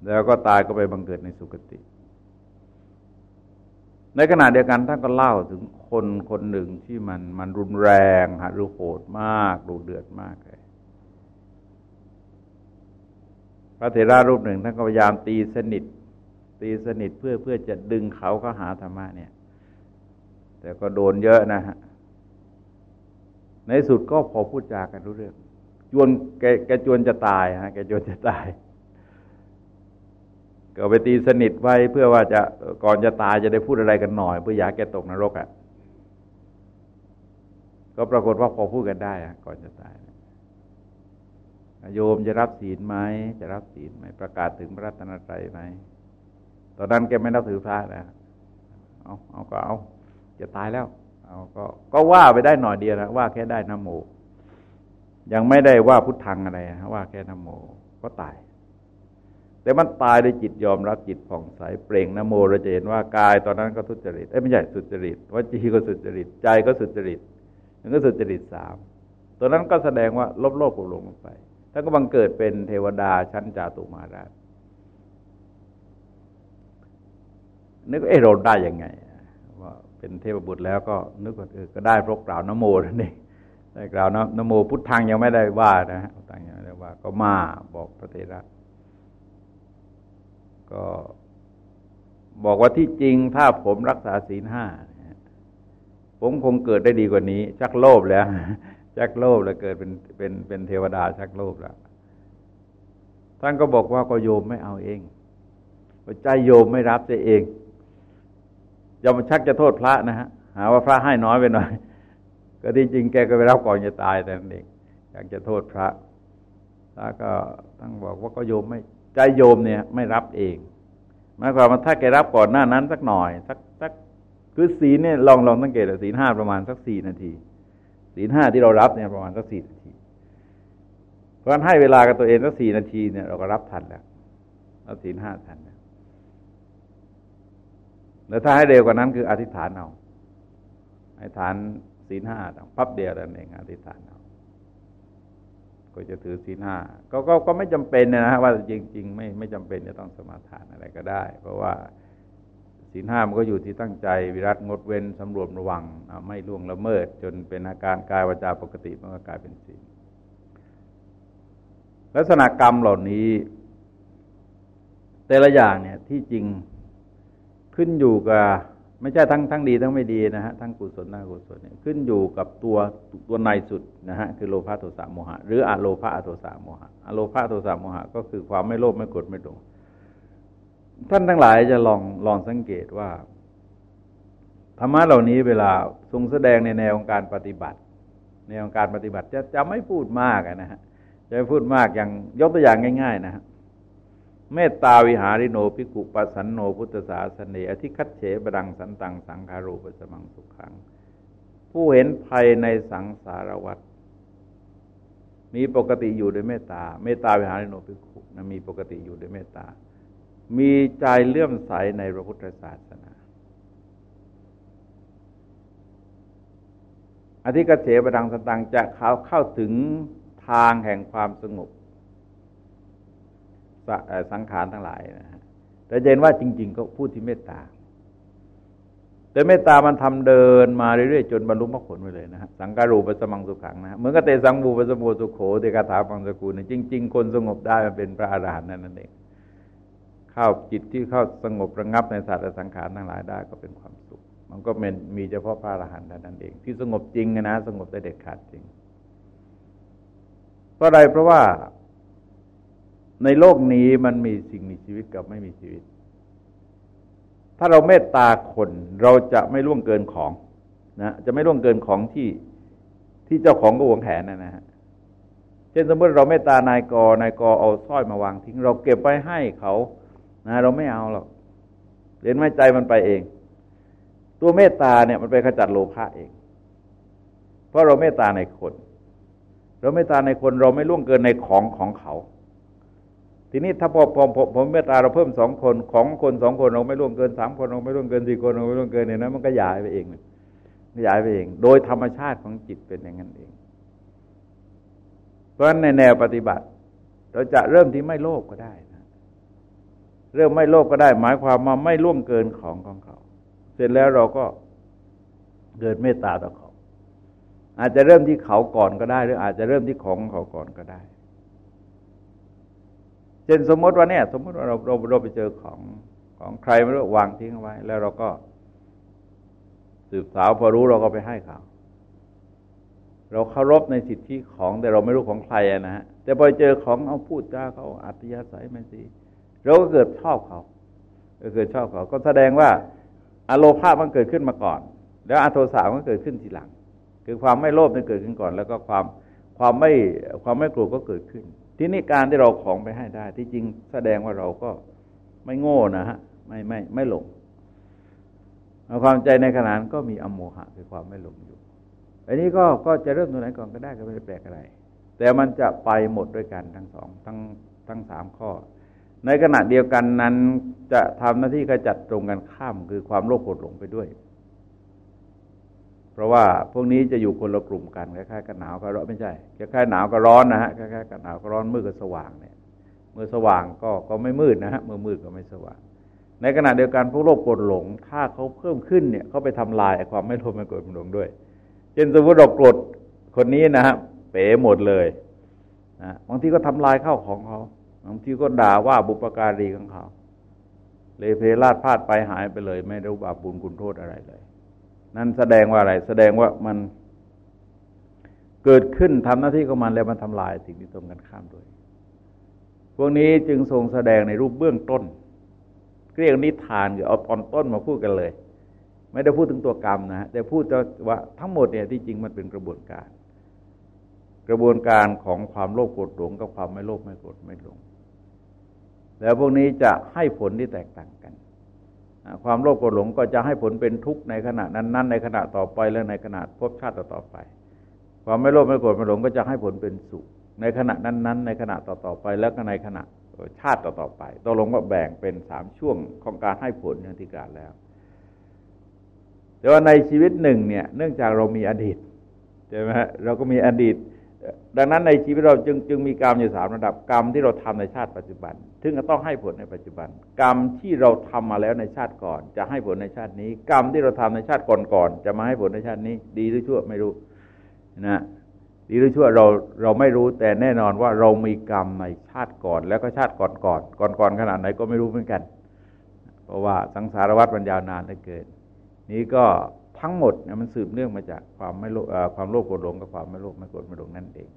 แล้วก็ตายก็ไปบังเกิดในสุคติ ในขณะเดียวกันท่านก็เล่าถึงคนคนหนึ่งที่มันมันรุนแรงหรือโหดมากดูเดือดมากเลยพระเถระรูปหนึ่งท่านก็พยายามตีสนิท ตีสนิทเพื่อเพื่อจะดึงเขาเข้าหาธรรมะเนี่ย แต่ก็โดนเยอะนะฮะ ในสุดก็พอพูดจากันรู้เรื่อง จวนแกแกจวนจะตายฮะ แกจวนจะตาย ก็ไปตีสนิทไว้เพื่อว่าจะก่อนจะตายจะได้พูดอะไรกันหน่อย เพื่ออยากแกตกนรกอะ่ะ ก็ปรากฏว่าพอพูดกันได้อะก่อนจะตายโยมจะรับศีลไหม จะรับศีลไหม ประกาศถึงพระรัตนตรัยไหม ตอนนั้นแกไม่นับถือพระนะ เอาเอาก็เอา จะตายแล้ว เอาก็ก็ว่าไปได้หน่อยเดียวนะว่าแค่ได้นโม ยังไม่ได้ว่าพุทธังอะไรว่าแค่นโมก็ตาย แต่มันตายด้วยจิตยอมรับจิตผ่องใสเปล่งนโมเราจะเห็นว่ากายตอนนั้นก็ทุจริตเอ้ไม่ใช่สุจริตวจีก็สุจริตใจก็สุจริตมันก็สุจริตสามตัวนั้นก็แสดงว่าลบโลกลงลงไปท่านก็บังเกิดเป็นเทวดาชั้นจาตุมาราช นึกเออเราได้ยังไง ว่าเป็นเทพบุตรแล้วก็นึกว่าเออก็ได้เพราะกล่าวนโมนั่นเองได้กล่าวนโมพุทธังยังไม่ได้ว่านะฮะตังยังไม่ได้ว่า ก็มาบอกพระเทระก็บอกว่าที่จริงถ้าผมรักษาศีลห้าผมคงเกิดได้ดีกว่านี้ ชักโลภแล้ว ชักโลภแล้วเกิดเป็นเป็นเป็นเทวดาชักโลภแล้วท่านก็บอกว่าก็โยมไม่เอาเองใจโยมไม่รับจะเอง ย่ามาชักจะโทษพระนะฮะหาว่าพระให้น้อยไปหน่อย ก็ที่จริงแกก็ไปรับก่อนจะตายแต่นั่นเองอยากจะโทษพระพระก็ต้องบอกว่าก็โยมไม่ใจโยมเนี่ย ไม่รับเองหมายความว่าถ้าแกรับก่อนหน้านั้นสักหน่อยสักสักคือศีลเนี่ยลองลองสังเกตศีลห้าประมาณสักสี่นาทีศีลห้าที่เรารับเนี่ยประมาณสักสี่นาที เพราะฉะนั้นให้เวลากับตัวเองสักสี่นาทีเนี่ยเราก็รับทันแล้วรับศีลห้าทันแล้ว แล้วถ้าให้เร็วกว่านั้นคืออธิษฐานเอาอธิษฐานศีลห้าพับเดียวนั่นเองอธิษฐานเอาก็จะถือศีลห้าก็ก็ก็ไม่จำเป็นนะฮะว่าจริง ๆ ไม่ไม่จำเป็นจะต้องสมาทานอะไรก็ได้ เพราะว่าศีลห้ามันก็อยู่ที่ตั้งใจวิรัตงดเว้นสำรวมระวังไม่ล่วงละเมิด จนเป็นอาการกายวาจาปกติมันก็กลายเป็นศีลลักษณะกรรมเหล่านี้ แต่ละอย่างเนี่ยที่จริง ขึ้นอยู่กับไม่ใช่ทั้งทั้งดีทั้งไม่ดีนะฮะทั้งกุศลทั้งกุศลเนี่ยขึ้นอยู่กับตัวตัวในสุดนะฮะคือโลภะโทสะโมหะ หรืออโลภะโทสะโมหะอโลภะโทสะโมหะ ก็คือความไม่โลภไม่กดไม่หลงท่านทั้งหลายจะลองลองสังเกตว่าธรรมะเหล่านี้เวลาทรงแสดงในแนวของการปฏิบัติ ในของการปฏิบัติจะจะไม่พูดมากนะฮะจะไม่พูดมากอย่างยกตัวอย่างง่าย ๆ นะฮะ เมตตาวิหาริโนภิกุปัสสันโนพุทธศาสเนอธิคัตเฉบดังสันตังสังคารูปสมังสุขัง ผู้เห็นภัยในสังสารวัฏมีปกติอยู่ด้วยเมตตา เมตตาวิหาริโนภิกุนะมีปกติอยู่ด้วยเมตตา มีใจเลื่อมใสในพระพุทธศาสนา อธิกัเฉบดังสันตังจะเข้าเข้าถึงทางแห่งความสงบ สังขารทั้งหลายนะฮะแต่เห็นว่าจริง ๆ ก็พูดที่เมตตา แต่เมตตามันทำเดินมาเรื่อยๆจนบรรลุมรรคผลไปเลยนะฮะสังการูปสมังสุขังนะเหมือนกับเตสังบูปสมุสุโขเตกาถาฟังสกุลเนี่ยจริง ๆ คนสงบได้มันเป็นพระอรหันต์นั่นเองเข้าจิตที่เข้าสงบระงับในสัตว์สังขารทั้งหลายได้ก็เป็นความสุข มันก็เป็นมีเฉพาะพระอรหันต์นั่นเอง ที่สงบจริงนะสงบได้เด็ดขาดจริง เพราะอะไรเพราะว่า ในโลกนี้มันมีสิ่งมีชีวิตกับไม่มีชีวิต ถ้าเราเมตตาคนเราจะไม่ล่วงเกินของนะจะไม่ล่วงเกินของที่ที่เจ้าของก็หวงแหนนะฮะเช่นสมมติเราเมตตานายกนายกเอาสร้อยมาวางทิ้ง เราเก็บไว้ให้เขานะเราไม่เอาหรอกเรียนไม่ใจมันไปเอง ตัวเมตตาเนี่ยมันไปขจัดโลภะเอง เพราะเราเมตตาในคน เราเมตตาในคนเราไม่ล่วงเกินในของของเขา ทีนี้ถ้าพอผมผมเมตตาเราเพิ่มสองคนของคนสองคนเราไม่ร่วมเกินสามคนเราไม่ร่วมเกินสี่คนเราไม่ร่วมเกินเนี่ยนะมันก็ยายไปเองขยายไปเอง โดยธรรมชาติของจิตเป็นอย่างนั้นเอง เพราะฉะนั้นในแนวปฏิบัติ เราจะเริ่มที่ไม่โลภก็ได้นะเริ่มไม่โลภก็ได้ หมายความว่าไม่ล่วงเกินของของเขา เสร็จแล้วเราก็เกิดเมตตาต่อเขา อาจจะเริ่มที่เขาก่อนก็ได้ หรืออาจจะเริ่มที่ของเขาก่อนก็ได้ เช่นสมมติว่าเนี่ย สมมติว่าเราเราเราไปเจอของของใครไม่รู้วางทิ้งเอาไว้ แล้วเราก็ สืบสาวพอรู้เราก็ไปให้เขาเราเคารพในสิทธิของแต่เราไม่รู้ของใครนะฮะแต่พอเจอของเอาพูดจาเขาอัตยาศัยมันสิเราก็เกิดชอบเขาเกิดชอบเขาก็แสดงว่าอโลภามันเกิดขึ้นมาก่อน แล้วอโทสามันเกิดขึ้นทีหลัง คือความไม่โลภมันเกิดขึ้นก่อน แล้วก็ความความไม่ความไม่โกรธก็เกิดขึ้น ทีนี้การที่เราของไปให้ได้ ที่จริงแสดงว่าเราก็ไม่โง่นะฮะไม่ไม่ไม่หลงความใจในขณะนั้นก็มีอโมหะคือความไม่หลงอยู่อันนี้ก็ก็จะเริ่มตรงไหนก่อนก็ได้ก็ไม่ได้แปลกอะไร แต่มันจะไปหมดด้วยกันทั้งสองทั้งทั้งสามข้อ ในขณะเดียวกันนั้นจะทำหน้าที่กระจัดตรงกันข้ามคือความโลภโกรธหลงไปด้วย เพราะว่าพวกนี้จะอยู่คนละกลุ่มกันคล้ายๆกันหนาวกับร้อนไม่ใช่คล้ายๆหนาวกับร้อนนะฮะคล้ายๆกันหนาวกับร้อนมืดกับสว่างเนี่ยเมื่อสว่างก็ก็ไม่มืดนะฮะเมื่อมืดก็ไม่สว่าง ในขณะเดียวกันพวกโลภโกรธหลง ถ้าเขาเพิ่มขึ้นเนี่ยเขาไปทำลายความไม่โลภไม่โกรธไม่หลงด้วยเช่นสมมติเราโกรธคนนี้นะฮะเป๋หมดเลยนะบางทีก็ทำลายข้าวของเขาบางทีก็ด่าว่าบุปการีของเขาเลยเพลาดพลาดไปหายไปเลย ไม่รู้บาปบุญคุณโทษอะไรเลย นั่นแสดงว่าอะไร แสดงว่ามันเกิดขึ้นทำหน้าที่ของมันแล้วมันทำลายสิ่งที่ตรงกันข้ามด้วย พวกนี้จึงทรงแสดงในรูปเบื้องต้นเรียกนิทานคือเอาตอนต้นมาพูดกันเลย ไม่ได้พูดถึงตัวกรรมนะแต่พูดว่าทั้งหมดเนี่ยที่จริงมันเป็นกระบวนการ กระบวนการของความโลภโกรธหลงกับความไม่โลภไม่โกรธไม่หลง แล้วพวกนี้จะให้ผลที่แตกต่างกัน ความโลภโกรธหลงก็จะให้ผลเป็นทุกข์ในขณะนั้นๆในขณะต่อไปและในขณะพบชาติต่อไป ความไม่โลภไม่โกรธไม่หลงก็จะให้ผลเป็นสุข ในขณะนั้นๆในขณะต่อๆไปแล้วก็ในขณะชาติต่อๆไปตกลงว่าแบ่งเป็นสามช่วงของการให้ผลอย่างที่กล่าวแล้ว แต่ว่าในชีวิตหนึ่งเนี่ย เนื่องจากเรามีอดีตใช่ไหมฮะเราก็มีอดีต ดังนั้นในชีวิตเราจึงจึงมีกรรมอยู่สามระดับกรรมที่เราทำในชาติปัจจุบัน ถึงจะต้องให้ผลในปัจจุบัน กรรมที่เราทำมาแล้วในชาติก่อน จะให้ผลในชาตินี้ กรรมที่เราทำในชาติก่อนๆจะมาให้ผลในชาตินี้ ดีหรือชั่วไม่รู้นะดีหรือชั่วเราเราไม่รู้แต่แน่นอนว่าเรามีกรรมในชาติก่อน แล้วก็ชาติก่อนก่อนก่อนก่อนขนาดไหนก็ไม่รู้เหมือนกัน เพราะว่าสังสารวัฏมันยาวนานเหลือเกิน นี้ก็ ทั้งหมดเนี่ยมันสืบเนื่องมาจากความไม่โลความโลภโกรธหลงกับความไม่โลภไม่โกรธไม่หลงนั่นเอง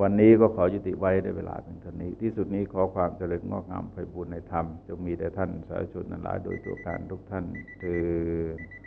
วันนี้ก็ขอยุติไว้ในเวลาเพียงเท่านี้ ที่สุดนี้ขอความเจริญงอกงามไปบุญในธรรม จงมีแด่ท่านสาธุชนนั้นหลายโดยตัวการทุกท่านเถิด